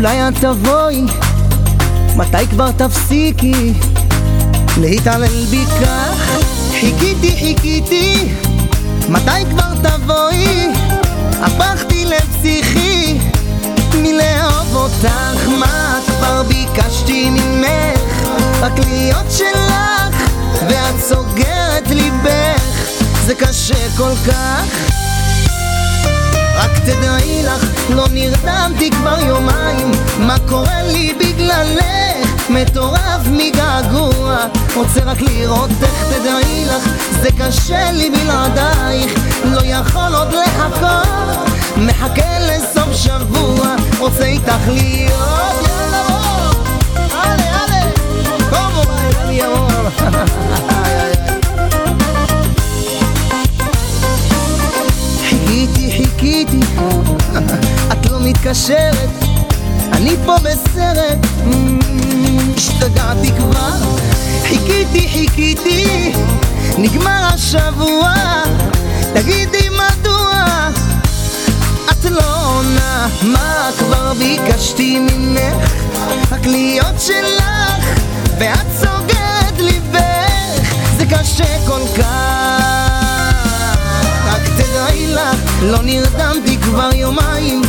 אולי את תבואי, מתי כבר תפסיקי להתעלל בי כך? חיכיתי, חיכיתי, מתי כבר תבואי? הפכתי לפסיכי מלאהוב אותך, מה כבר ביקשתי ממך? רק להיות שלך, ואת סוגרת ליבך, זה קשה כל כך רק תדעי לך, לא נרדמתי כבר יומיים. מה קורה לי בגללך? מטורף מגעגוע. רוצה רק לראות איך תדעי לך זה קשה לי בלעדייך. לא יכול עוד לחכות. מחכה לסוף שבוע. רוצה איתך להיות יאללה בוא, הלאה הלאה קומו ביי, מתקשרת, אני פה בסרט, השתגעתי כבר, חיכיתי, חיכיתי, נגמר השבוע, תגידי מדוע את לא עונה, מה כבר ביקשתי ממך, רק להיות שלך, ואת סוגרת ליבך, זה קשה כל כך. תדעי לך, לא נרדמתי כבר יומיים,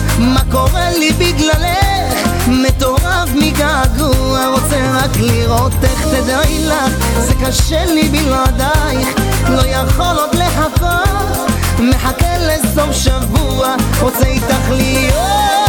לי בגללך? מטורף מגעגוע, רוצה רק לראות איך תדעי לך, זה קשה לי בלעדייך, לא יכול עוד לחכות, מחכה לסוף שבוע, רוצה איתך להיות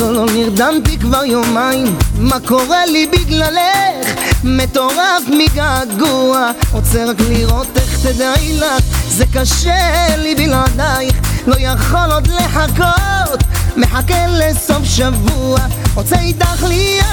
לא, לא נרדמתי כבר יומיים. מה קורה לי בגללך? מטורף מגעגוע. רוצה רק לראות איך תדעי לך. זה קשה לי בלעדייך. לא יכול עוד לחכות. מחכה לסוף שבוע. רוצה איתך להיות.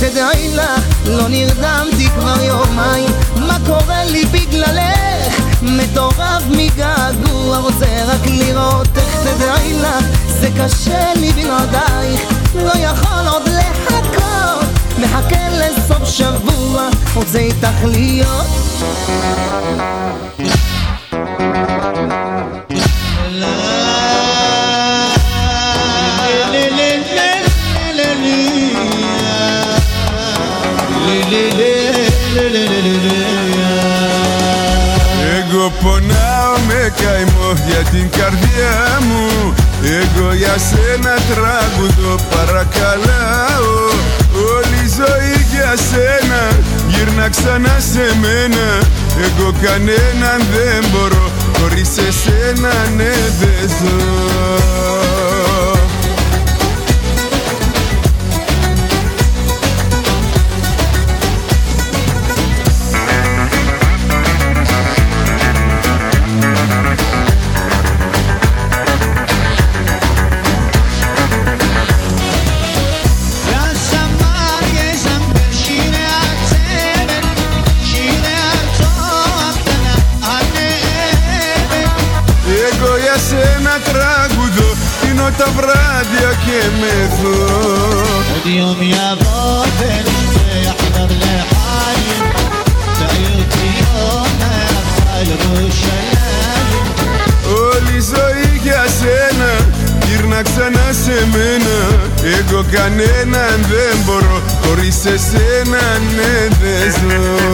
תדעי לך לא נרדמתי כבר יומיים. מה קורה לי בגללך? מטורף מגעגוע. רוצה רק לראות איך תדעי לך זה קשה לי בלעדייך לא יכול עוד לחכות מחכה לסוף שבוע רוצה איתך להיות Εγώ πονάω με καημό για την καρδιά μου Εγώ για σένα τραγουδώ παρακαλάω. Όλη η ζωή για σένα γύρνα ξανά σε μένα. Εγώ κανέναν δεν μπορώ χωρίς εσένα ναι δεν ζω τα βράδια και μεθώ اليوم يبغى ونشبح لحالي بعيوتي يوم يفعل الرشلايم Όλη η ζωή για σένα Γύρνα ξανά σε μένα Εγώ κανέναν δεν μπορώ Χωρίς εσένα ναι δεν ζω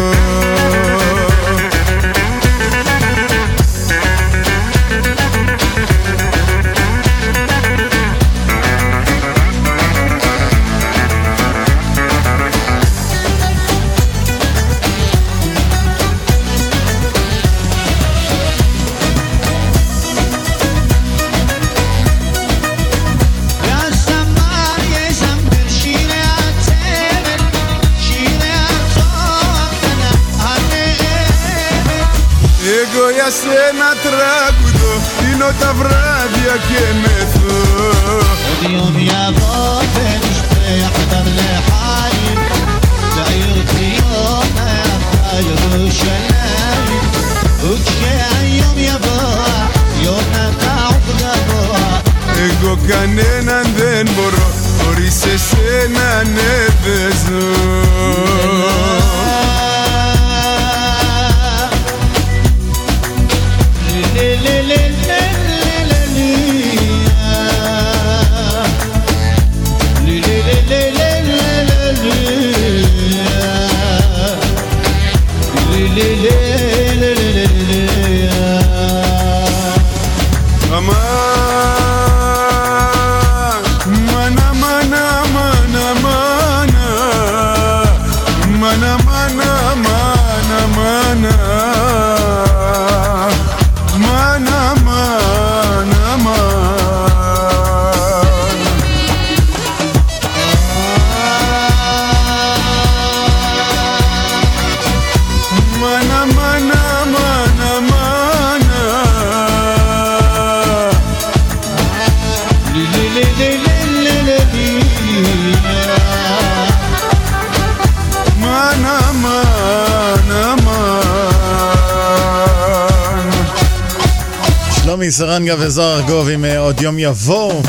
וזוהר ארגוב עם אה, עוד יום יבוא.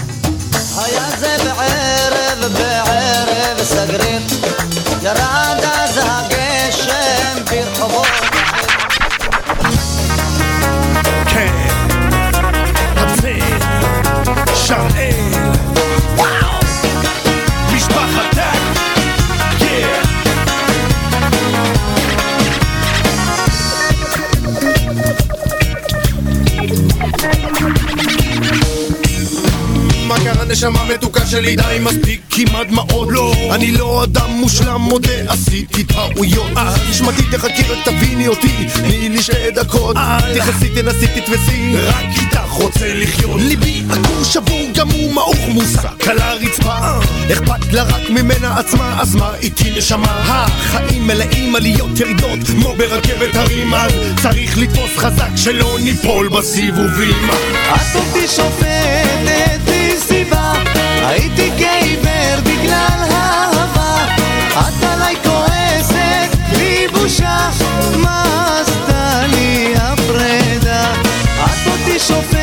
מודה עשיתי טעויות. נשמתי תחכי רק תביני אותי. תני לי שתי דקות. תכנסי תנסי תתפסי. רק איתך רוצה לחיות. ליבי עקור שבור גם הוא מעוך מוסק. על הרצפה. אכפת לה רק ממנה עצמה אז מה איתי נשמה? החיים מלאים עליות ירידות כמו ברכבת הרים. אז צריך לתפוס חזק שלא ניפול בסיבובים. את אותי שופטת בלי סיבה הייתי גייבר בגלל אהבה בושה מה עשתה את אותי שופטת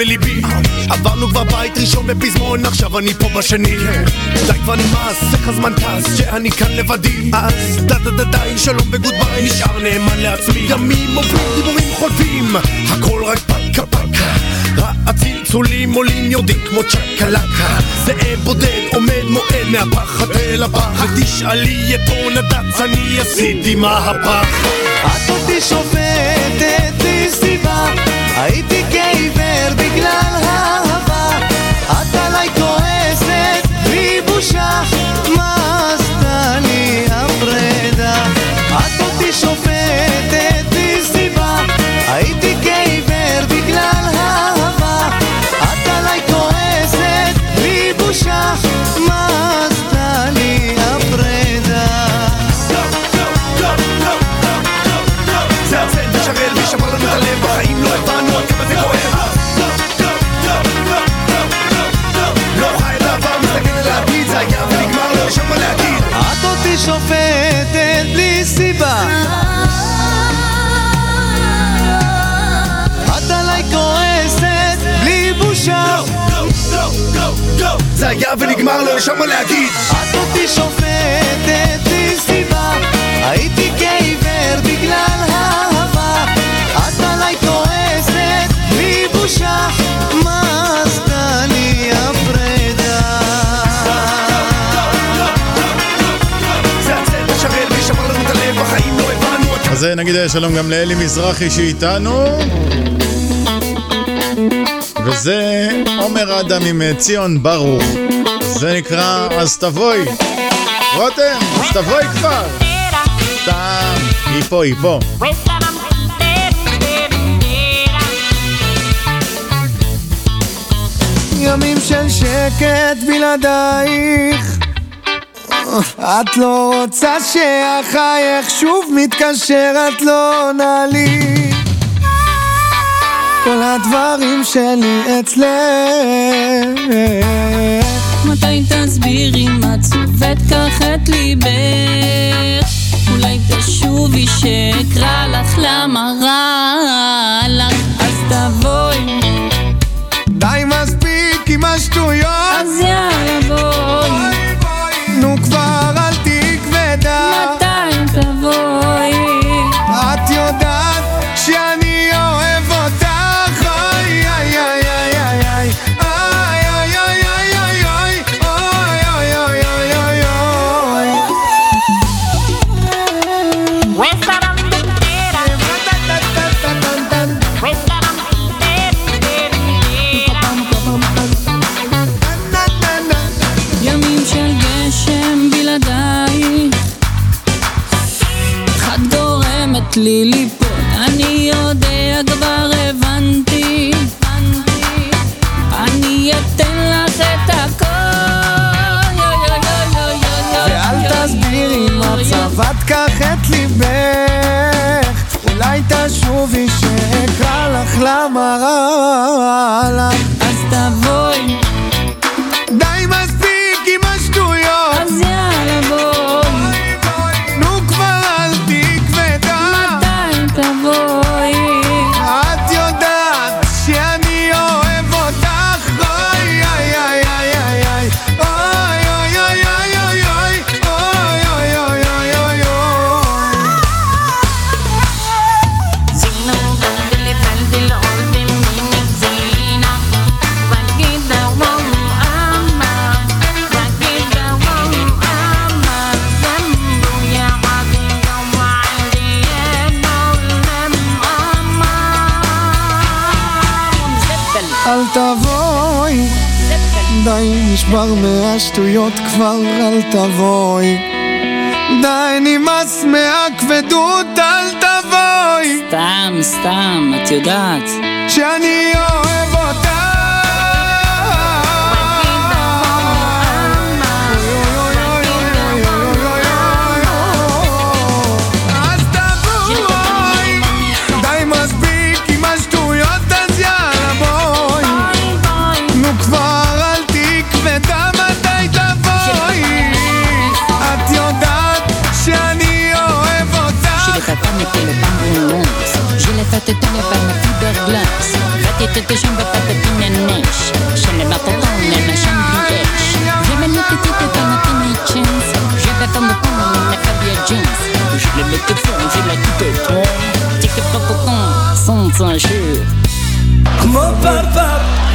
בליבי. עברנו כבר בית ראשון בפזמון, עכשיו אני פה בשני. די כבר נמאס, איך הזמן טס, שאני כאן לבדי. אז דה דה דה די, שלום ו good bye, נשאר נאמן לעצמי. ימים עוברים, דיבורים חולפים, הכל רק פקה פקה הצלצולים עולים יורדים כמו צ'קלקה. זאב בודד עומד מועד מהפחד אל הפחד ותשאלי את אורנה דץ אני עשיתי מהפך. את אותי סיבה הייתי גייבר בגלל אהבה את עליי כועסת זה היה ונגמר, לא יש שם מה להגיד. את אותי שופטת בלי סיבה הייתי כעיוור בגלל אהבה את עליי כועסת בלי בושה. מה עשתה לי הפרידה? לא אז נגיד שלום גם לאלי מזרחי שאיתנו. וזה עומר אדם עם אה, ציון ברוך. זה נקרא אז תבואי. רותם, אז תבואי כבר. סתם, היא פה, היא פה. ימים של שקט בלעדייך את לא רוצה שאחייך שוב מתקשר, את לא עונה לי כל הדברים שלי אצלך. מתי תסבירי מה צובט כך את ליבך? אולי תשובי שאקרא לך למה רע לך. אז תבואי. די מספיק עם השטויות. אז יאללה בואי למה רע לך מהשטויות כבר אל תבואי. די נמאס מהכבדות אל תבואי. סתם, סתם, את יודעת. שאני אוהב je ne veux pas te piner neige. Je ne vais pas prendre ma chambre. Je vais le petit dans ma tenue jeans. Je vais dans le prendre ma cabière jeans. Je le mets tout fond, je la quitte pas. Tic-toc-toc, sans un jeu. Papa.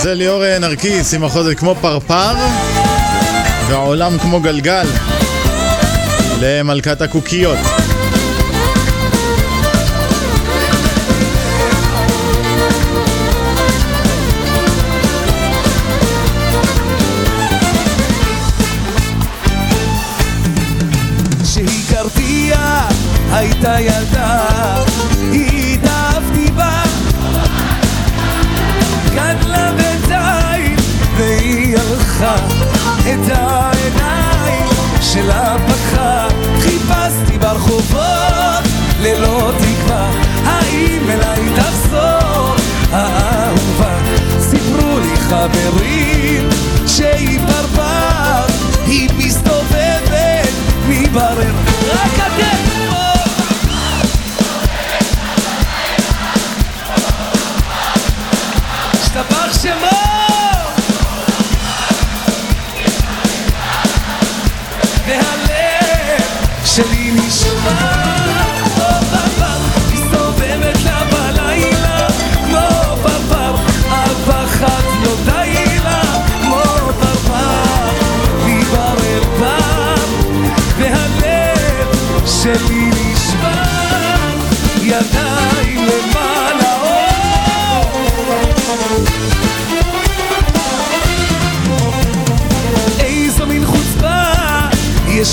וזה ליאור אה, נרקיס עם החוזק כמו פרפר, והעולם כמו גלגל, למלכת הקוקיות. הייתה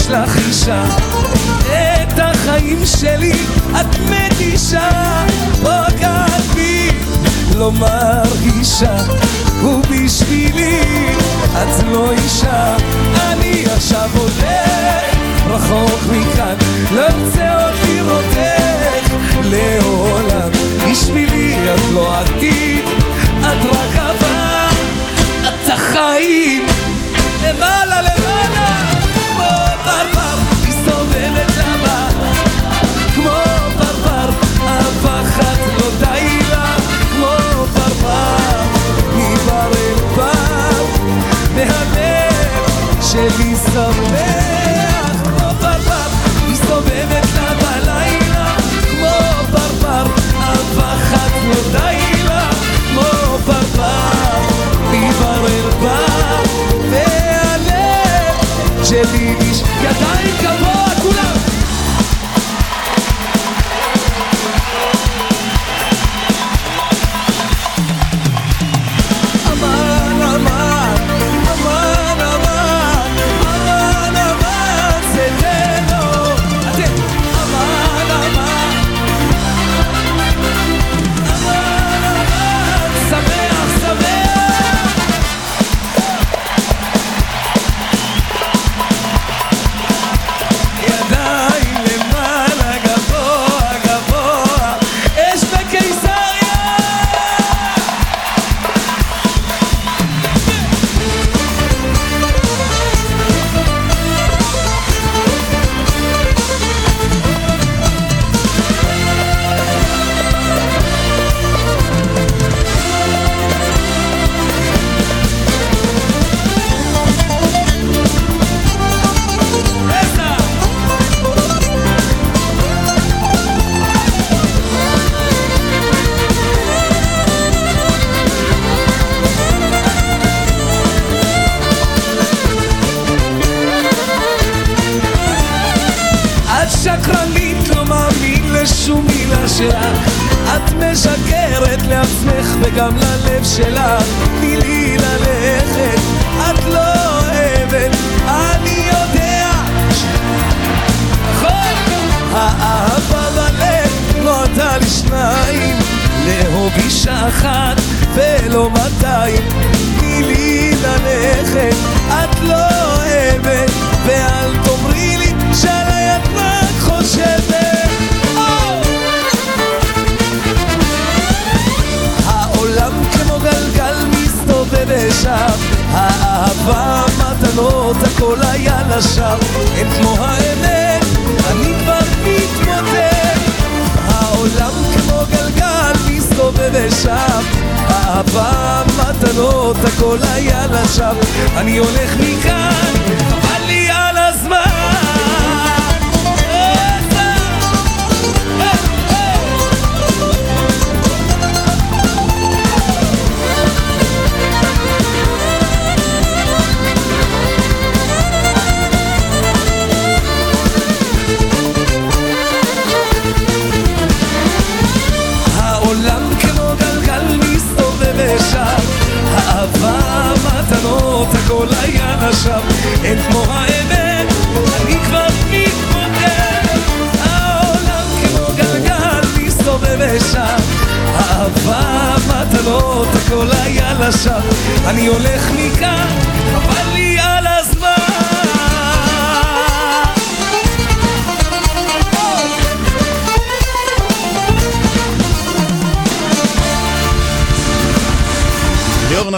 לך אישה, את החיים שלי את מתישה, פוגעת בי, לא מרגישה, ובשבילי את לא אישה, אני... ידיים כפות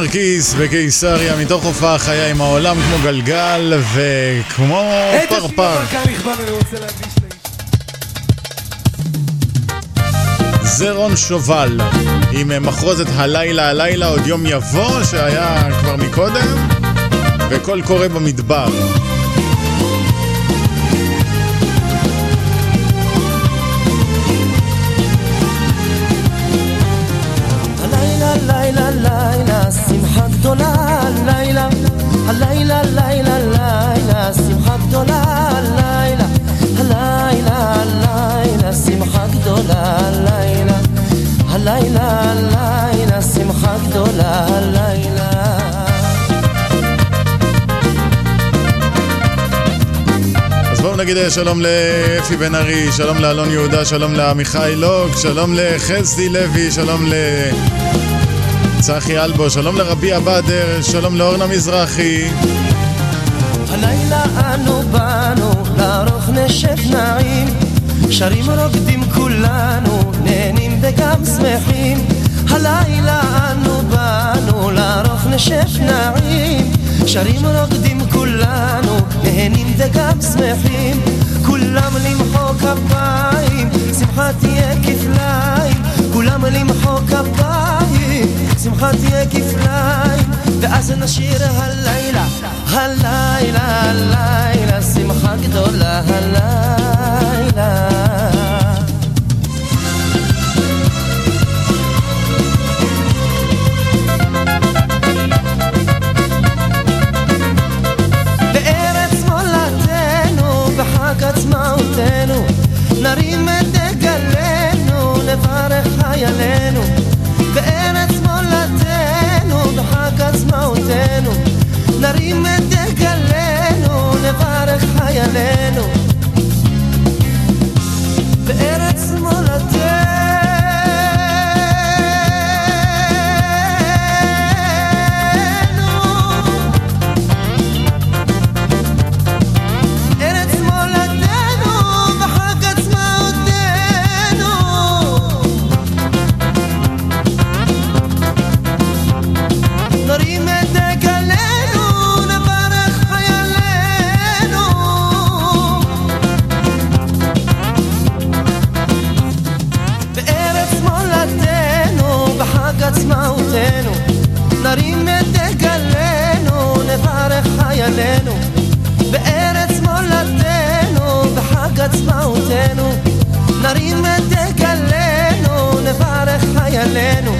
נרקיס בקיסריה, מתוך הופעה חיה עם העולם כמו גלגל וכמו פרפר. זה רון שובל, עם מחרוזת הלילה הלילה עוד יום יבוא, שהיה כבר מקודם, וקול קורא במדבר. גדולה, הלילה, הלילה, לילה, לילה, שמחה גדולה, הלילה, הלילה, הלילה, שמחה גדולה, הלילה, הלילה, הלילה, שמחה גדולה, הלילה. אז בואו נגיד שלום לאפי בן ארי, שלום לאלון יהודה, שלום לעמיחי לוק, שלום לחזי לוי, שלום לצחי אלבו, שלום לרבי עבאדר, שלום לאורנה מזרחי. הלילה אנו באנו לערוך נשף נעים. שרים רוקדים כולנו, נהנים וגם שמחים. הלילה אנו באנו לערוך נשף נעים. שרים רוקדים כולנו, נהנים וגם שמחים. כולם למחוא כפיים, שמחה תהיה כפליים. כולם למחוא כפיים, שמחה תהיה כפליים ואז נשיר הלילה, הלילה, הלילה, שמחה גדולה הלילה בארץ מולדתנו, בחג עצמאותנו, נרים את דגלנו, נברך חיילינו. בחג עצמאותנו, נרים את דגלנו, נברך חיילינו. בארץ ארץ עצמאותנו, נרים את דגלנו, נברך חיילינו,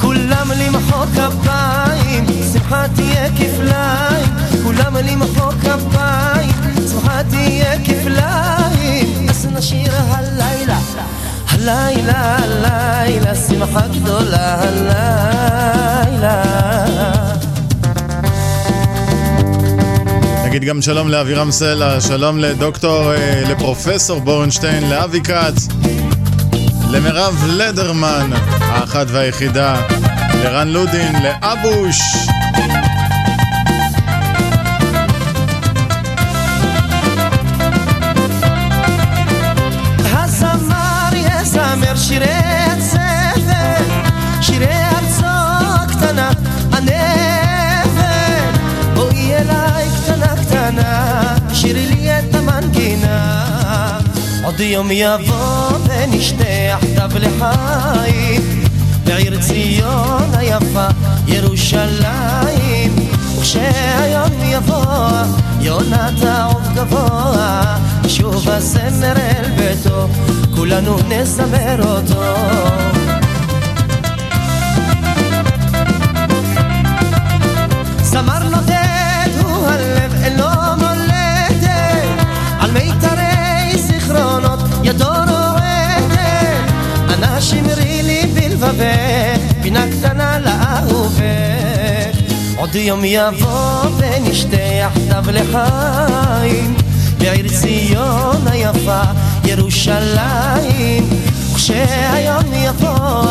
כולם למחוא כפיים, שמחה תהיה כפליים, כולם למחוא כפיים, שמחה תהיה כפליים, אז נשיר הלילה, הלילה, הלילה, שמחה גדולה הלילה. נגיד גם שלום לאבירם סלע, שלום לדוקטור, אה, לפרופסור בורנשטיין, לאבי כץ, למירב לדרמן, האחת והיחידה, לרן לודין, לאבוש. שירי עוד יום יבוא ונשתה יחדיו לחיים, בעיר ציון היפה, ירושלים. וכשהיום יבוא, יונה תעוף גבוה, שוב הזמר אל ביתו, כולנו נזמר אותו. אנא שמרי לי בלבבך, פינה קטנה לאהובך. עוד יום יבוא ונשתה יחדיו לחיים, בעיר ציון היפה, ירושלים. וכשהיום יבוא,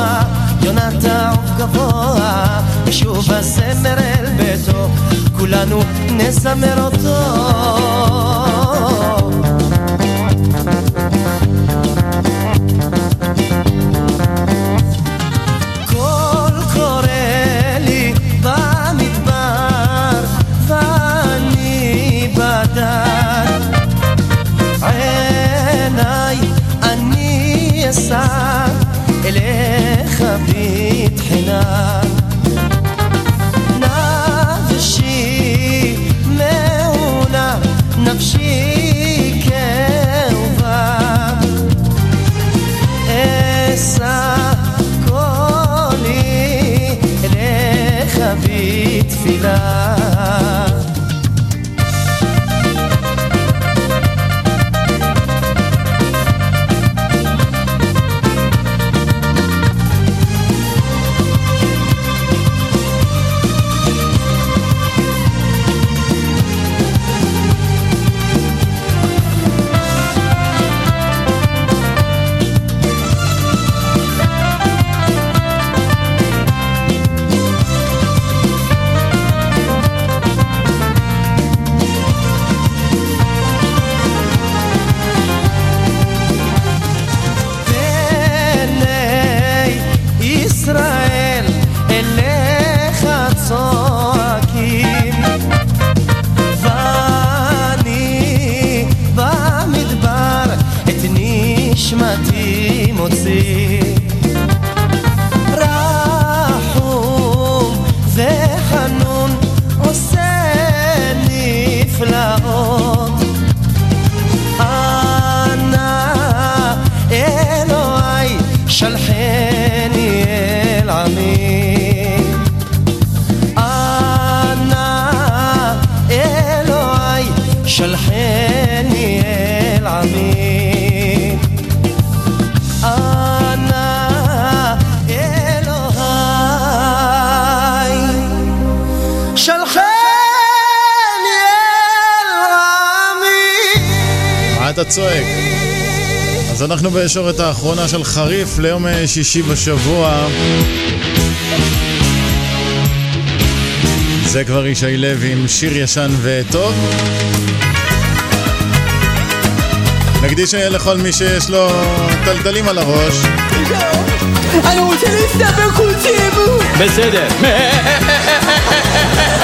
יונה תעוף גבוה, ושוב הזמר אל ביתו, כולנו נזמר אותו. الساعة إليها بيت حنان. התקשורת האחרונה של חריף ליום אה, שישי בשבוע. זה כבר ישי לוי עם שיר ישן וטוב. נקדיש אה, לכל מי שיש לו טלטלים על הראש. אני רוצה להסתפק חוצימו. בסדר.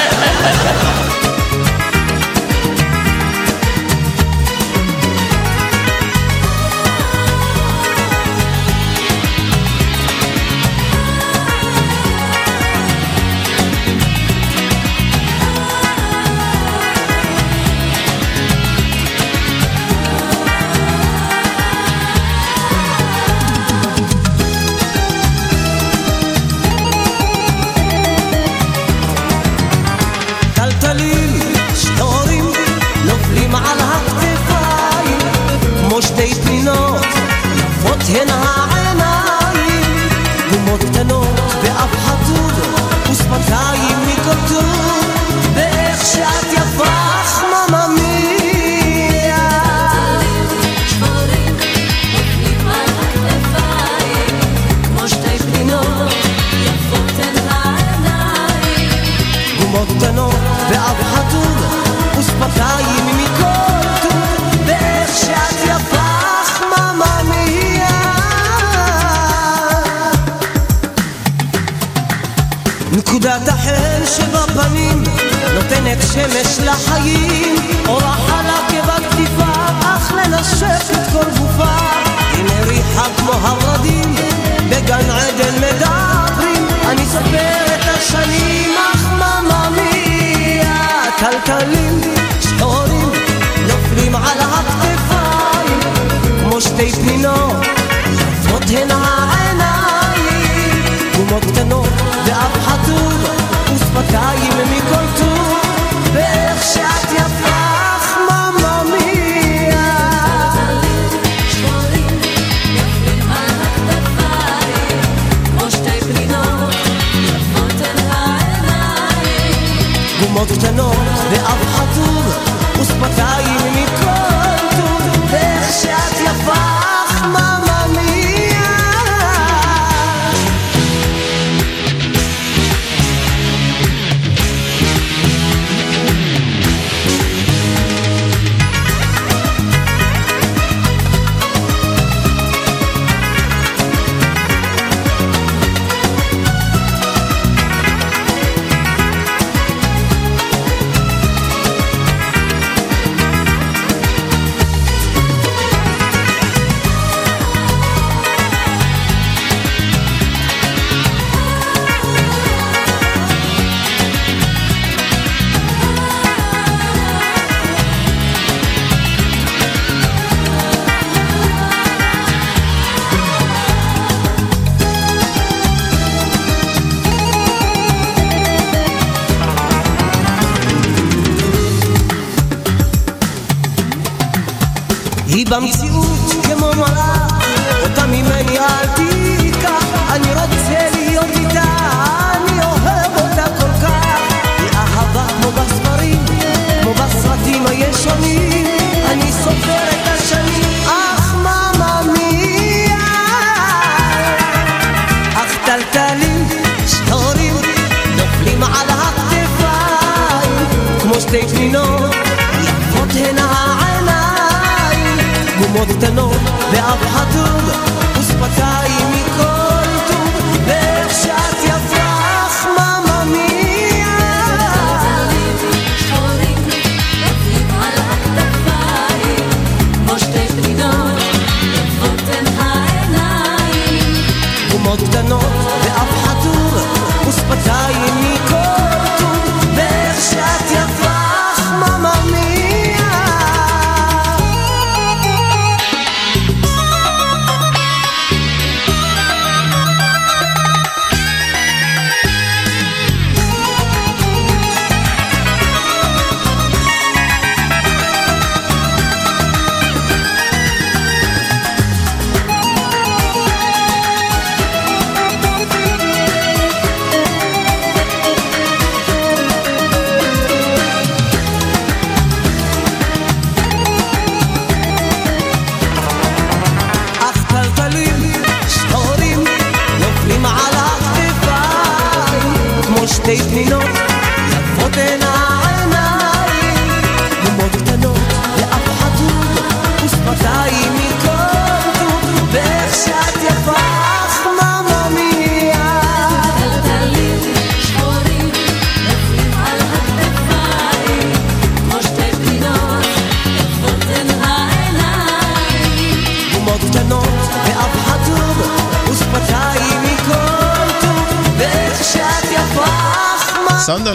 ve Abhatul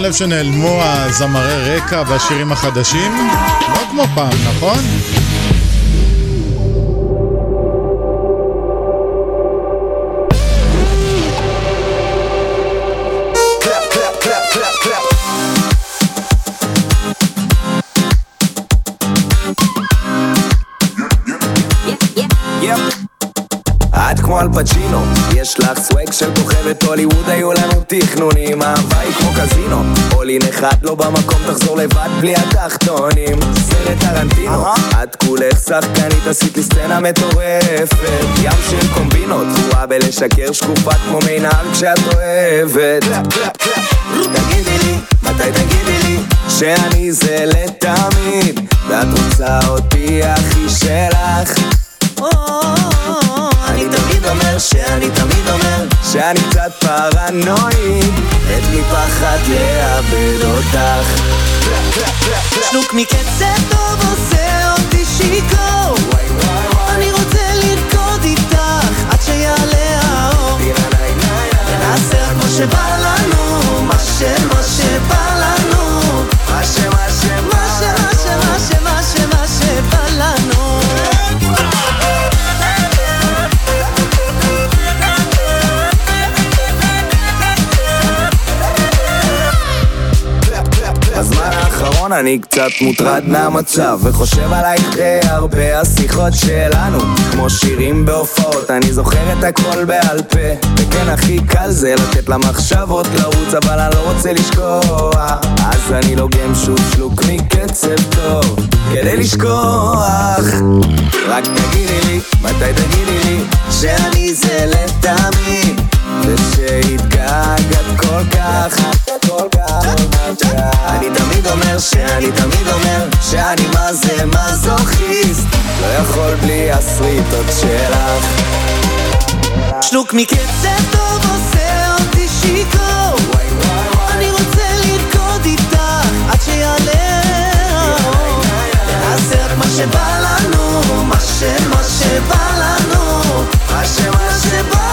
לב שנעלמו הזמרי רקע והשירים החדשים? לא כמו פעם, נכון? כמו יש לך סוואג של כוכבת הוליווד, היו לנו תכנונים, נחת לא במקום, תחזור לבד בלי התחתונים, סרט טרנטינו, את כולך שחקנית, עשית לי סצנה מטורפת, ים של קומבינות, תרועה בלשקר שקופה כמו מי נהר כשאת אוהבת. תגידי לי, מתי תגידי לי, שאני זה לתמיד, ואת רוצה אותי הכי שלך. אני תמיד אומר שאני תמיד אומר. שאני קצת פרנואיד אין לי פחד לאבד אותך. שלוק מקצב טוב עושה אותי שיכור. אני רוצה לרקוד איתך עד שיעלה האור. ונעשה רק מה שבא לנו מה ש... מה שבא לנו. מה ש... האחרון אני קצת מוטרד מהמצב וחושב עלייך הרבה השיחות שלנו כמו שירים בהופעות אני זוכר את הכל בעל פה. וכן הכי קל זה לתת למחשבות לרוץ אבל אני לא רוצה לשקוע אז אני לוגם שוב שלוק מקצב טוב כדי לשכוח. רק תגידי לי מתי תגידי לי שאני זה לתמיד? ושהתגעגעת כל כך כל כך אני אומר שאני תמיד אומר שאני מה זה מזוכיסט. לא יכול בלי הסריטות שלך. שלוק מקצב טוב עושה אותי שיכור. אני רוצה לרקוד איתך עד שיעלה. נעשה רק מה שבא לנו מה ש... שבא לנו. מה ש... מה שבא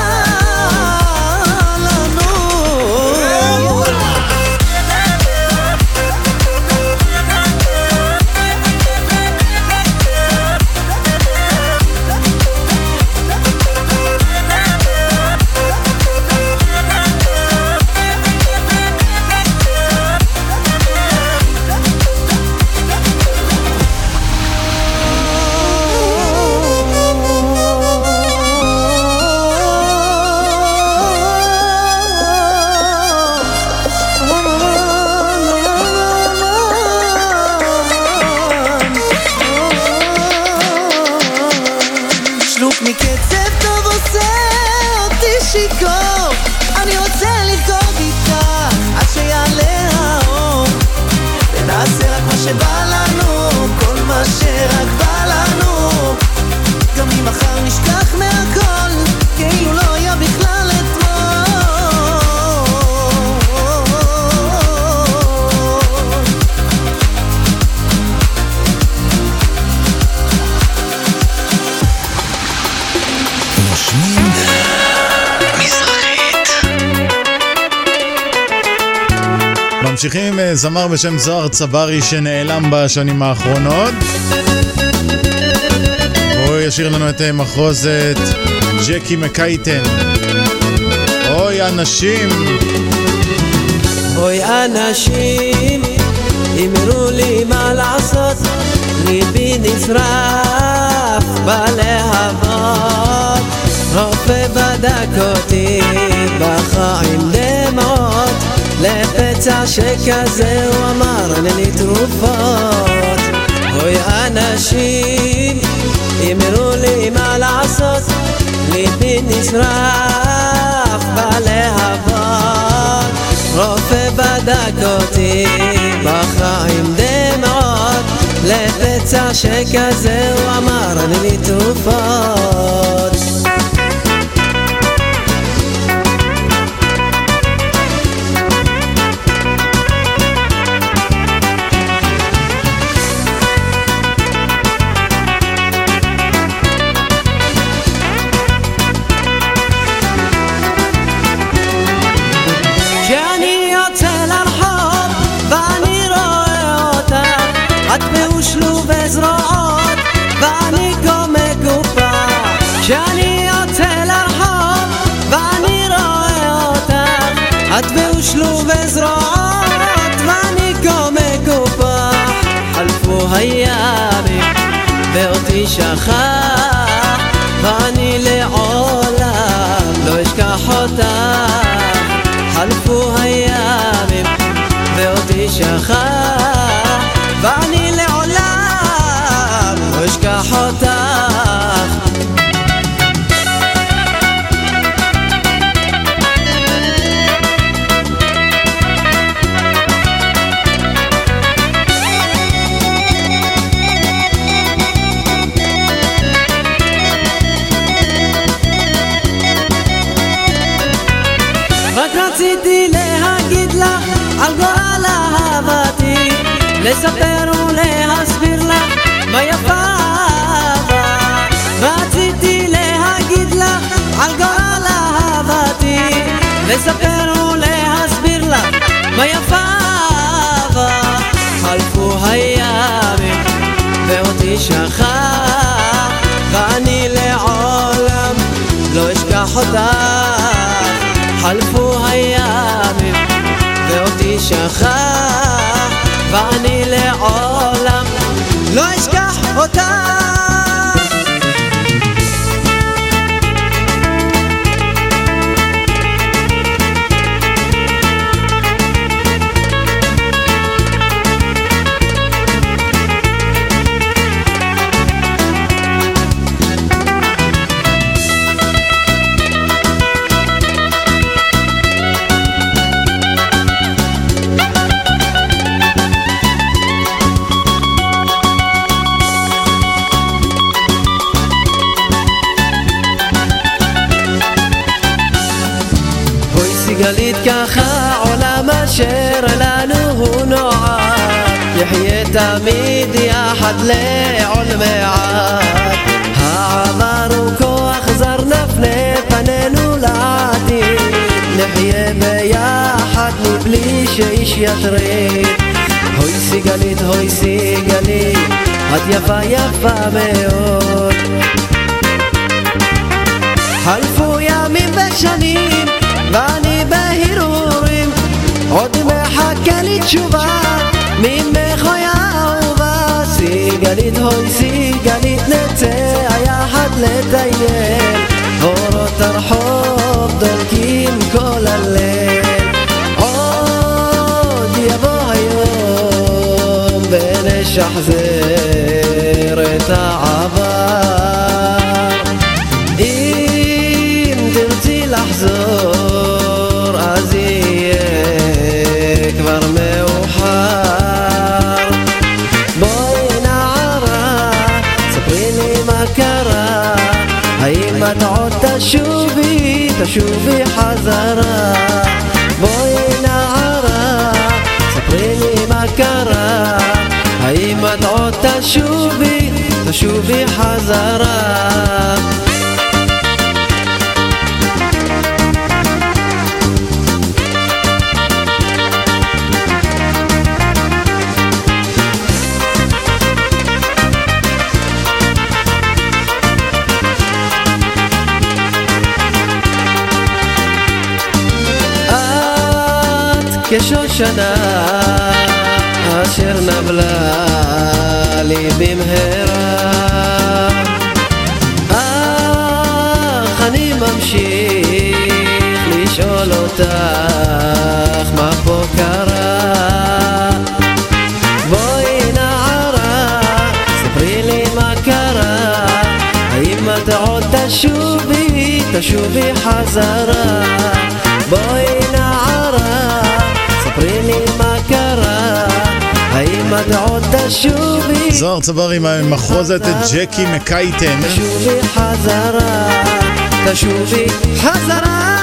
ממשיכים עם אה, זמר בשם זוהר צברי שנעלם בשנים האחרונות. הוא ישאיר לנו את אה, מחרוזת ג'קי מקייטן. אוי אנשים, אוי אנשים, אמרו לי מה לעשות, ליבי נשרף בלהבות. רופא בדק אותי, בכה עם דמעות, לפצע שכזה הוא אמר אין לי תרופות. אוי אנשים, אמרו לי מה לעשות, ליבי נשרף בלהבות. רופא בדק אותי, עם דמעות, לפצע שכזה הוא אמר אין לי תרופות. ואותי שכח ואני לעולם לא אשכח אותך. חלפו הימים ואותי שכח לספר ולהסביר לך מה יפה אהבה רציתי להגיד לך על גורל אהבתי. לספר ולהסביר לך מה יפה אהבה חלפו הימים ואותי שכח ואני לעולם לא אשכח אותך חלפו הימים ואותי שכח ואני לעולם לא אשכח אותך לנו הוא נועד יחיה תמיד יחד לעולמי עד העבר הוא כוח זר נפנה פנינו לעתיד נחיה ביחד מבלי שאיש יטריד הוי סיגלית, הוי סיגלית, את יפה יפה מאוד חלפו ימים ושנים ואני בהרהורים עוד מחכה לי תשובה. ממך אוי אהובה. סיגלית הוי סיגלית נצא יחד לטייל אורות הרחוב דולקים כל הליל עוד יבוא היום ונשחזר את העבר תשובי, תשובי חזרה. בואי נערה, ספרי לי מה קרה. האם את עוד תשובי, כשושנה אשר נבלה לי במהרה. אך אני ממשיך לשאול אותך מה פה קרה? בואי נערה ספרי לי מה קרה. האם את עוד תשובי תשובי חזרה? בואי את עוד תשובי זוהר צברי עם מחרוזת ג'קי מקייטן. תשובי חזרה תשובי חזרה.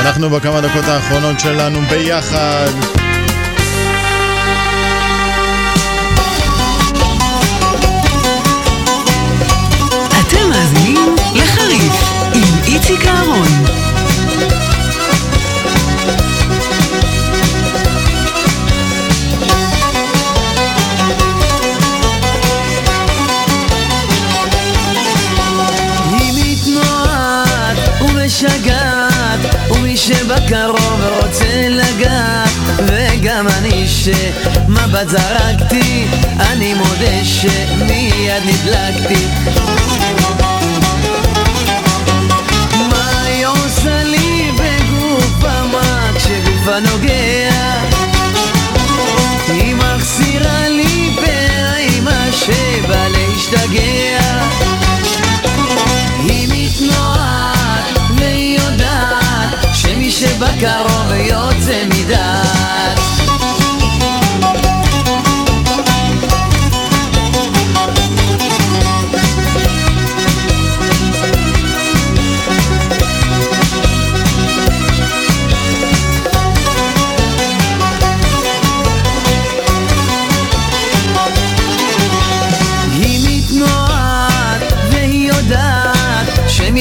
אנחנו בכמה דקות האחרונות שלנו ביחד. אתם מאזינים לחריף עם איציק אהרון. שבקרוב רוצה לגעת וגם אני שמבט זרקתי אני מודה שמיד נדלקתי. מה היא עושה לי בגוף המק כשגופה מחסירה שבא להשתגע שבקרוב יוצא מדעת.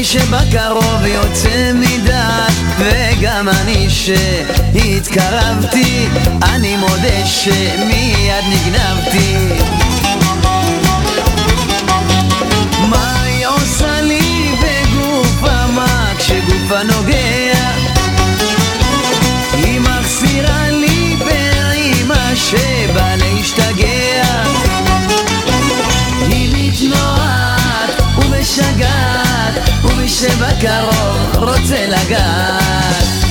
היא שהתקרבתי אני מודה שמיד נגנבתי. מה היא עושה לי בגוף המק כשגופה נוגע? היא מחסירה לי פעימה שבא להשתגע היא מתנועת ומשגעת ומי שבקרוב רוצה לגעת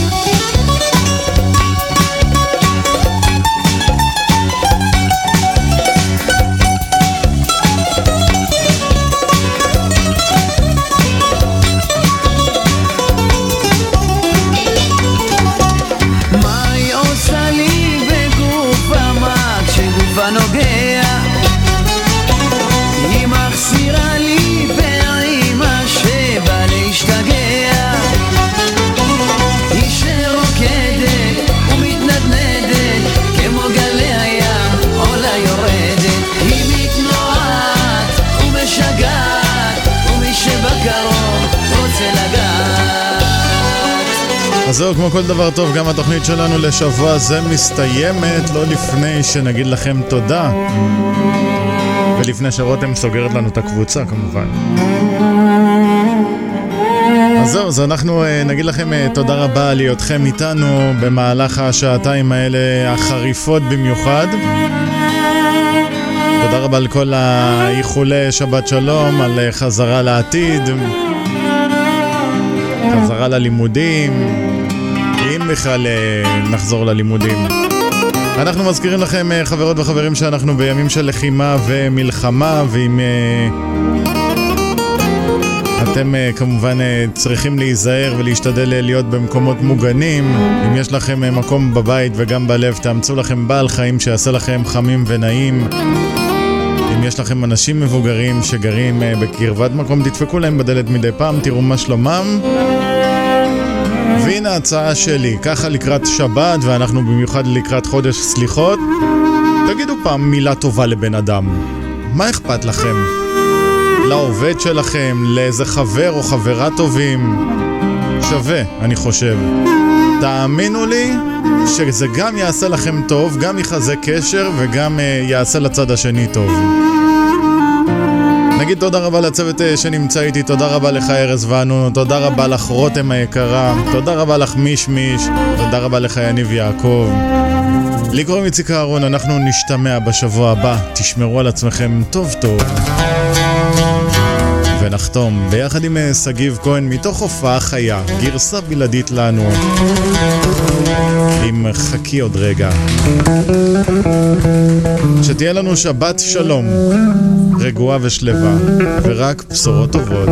אז זהו, כמו כל דבר טוב, גם התוכנית שלנו לשבוע זה מסתיימת, לא לפני שנגיד לכם תודה. ולפני שרותם סוגרת לנו את הקבוצה כמובן. אז זהו, אז אנחנו אה, נגיד לכם אה, תודה רבה על היותכם איתנו במהלך השעתיים האלה החריפות במיוחד. תודה רבה על כל האיחולי שבת שלום, על אה, חזרה לעתיד, חזרה ללימודים, בכלל אה, נחזור ללימודים. אנחנו מזכירים לכם, אה, חברות וחברים, שאנחנו בימים של לחימה ומלחמה, ואם אה, אתם כמובן צריכים להיזהר ולהשתדל להיות במקומות מוגנים, אם יש לכם מקום בבית וגם בלב, תאמצו לכם בעל חיים שיעשה לכם חמים ונעים. אם יש לכם אנשים מבוגרים שגרים בקרבת מקום, תדפקו להם בדלת מדי פעם, תראו מה שלומם. והנה ההצעה שלי, ככה לקראת שבת, ואנחנו במיוחד לקראת חודש סליחות, תגידו פעם מילה טובה לבן אדם. מה אכפת לכם? לעובד שלכם, לאיזה חבר או חברה טובים? שווה, אני חושב. תאמינו לי שזה גם יעשה לכם טוב, גם יחזק קשר וגם uh, יעשה לצד השני טוב. נגיד תודה רבה לצוות uh, שנמצא איתי, תודה רבה לך ארז ואנונו, תודה רבה לך רותם היקרה, תודה רבה לך מישמיש, תודה רבה לך יניב יעקב. לי קוראים איציק אהרון, אנחנו נשתמע בשבוע הבא, תשמרו על עצמכם טוב טוב. ונחתום ביחד עם אה, שגיב כהן מתוך הופעה חיה, גרסה בלעדית לנו, עם חכי עוד רגע. שתהיה לנו שבת שלום, רגועה ושלווה, ורק בשורות טובות.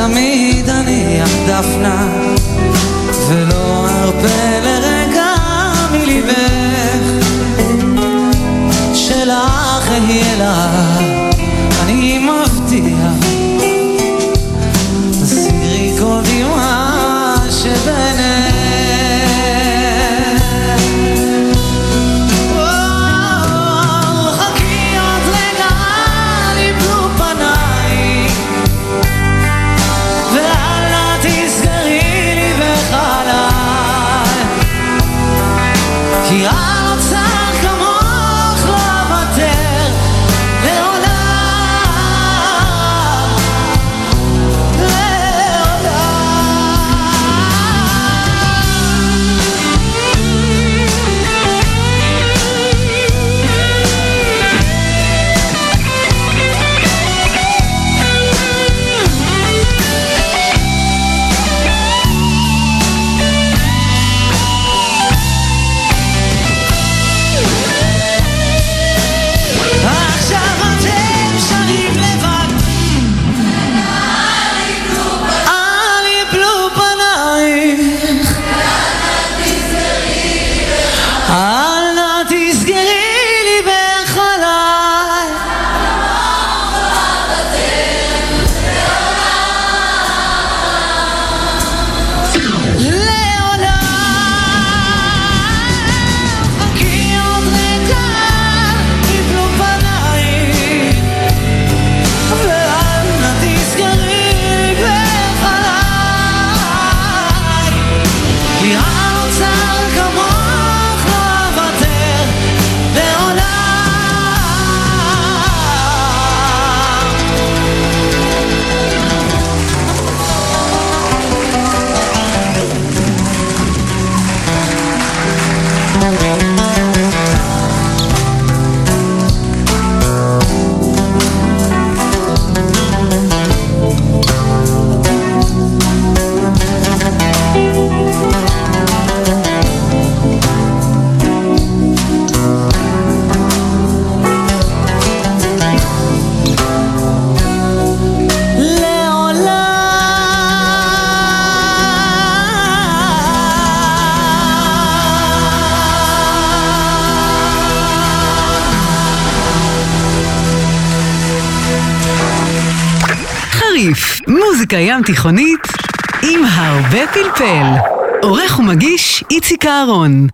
תמיד אניח דפנה ולא ארפה לרגע מליבך שלך אהיה לה ים תיכונית עם הרבה פלפל. עורך ומגיש איציק אהרון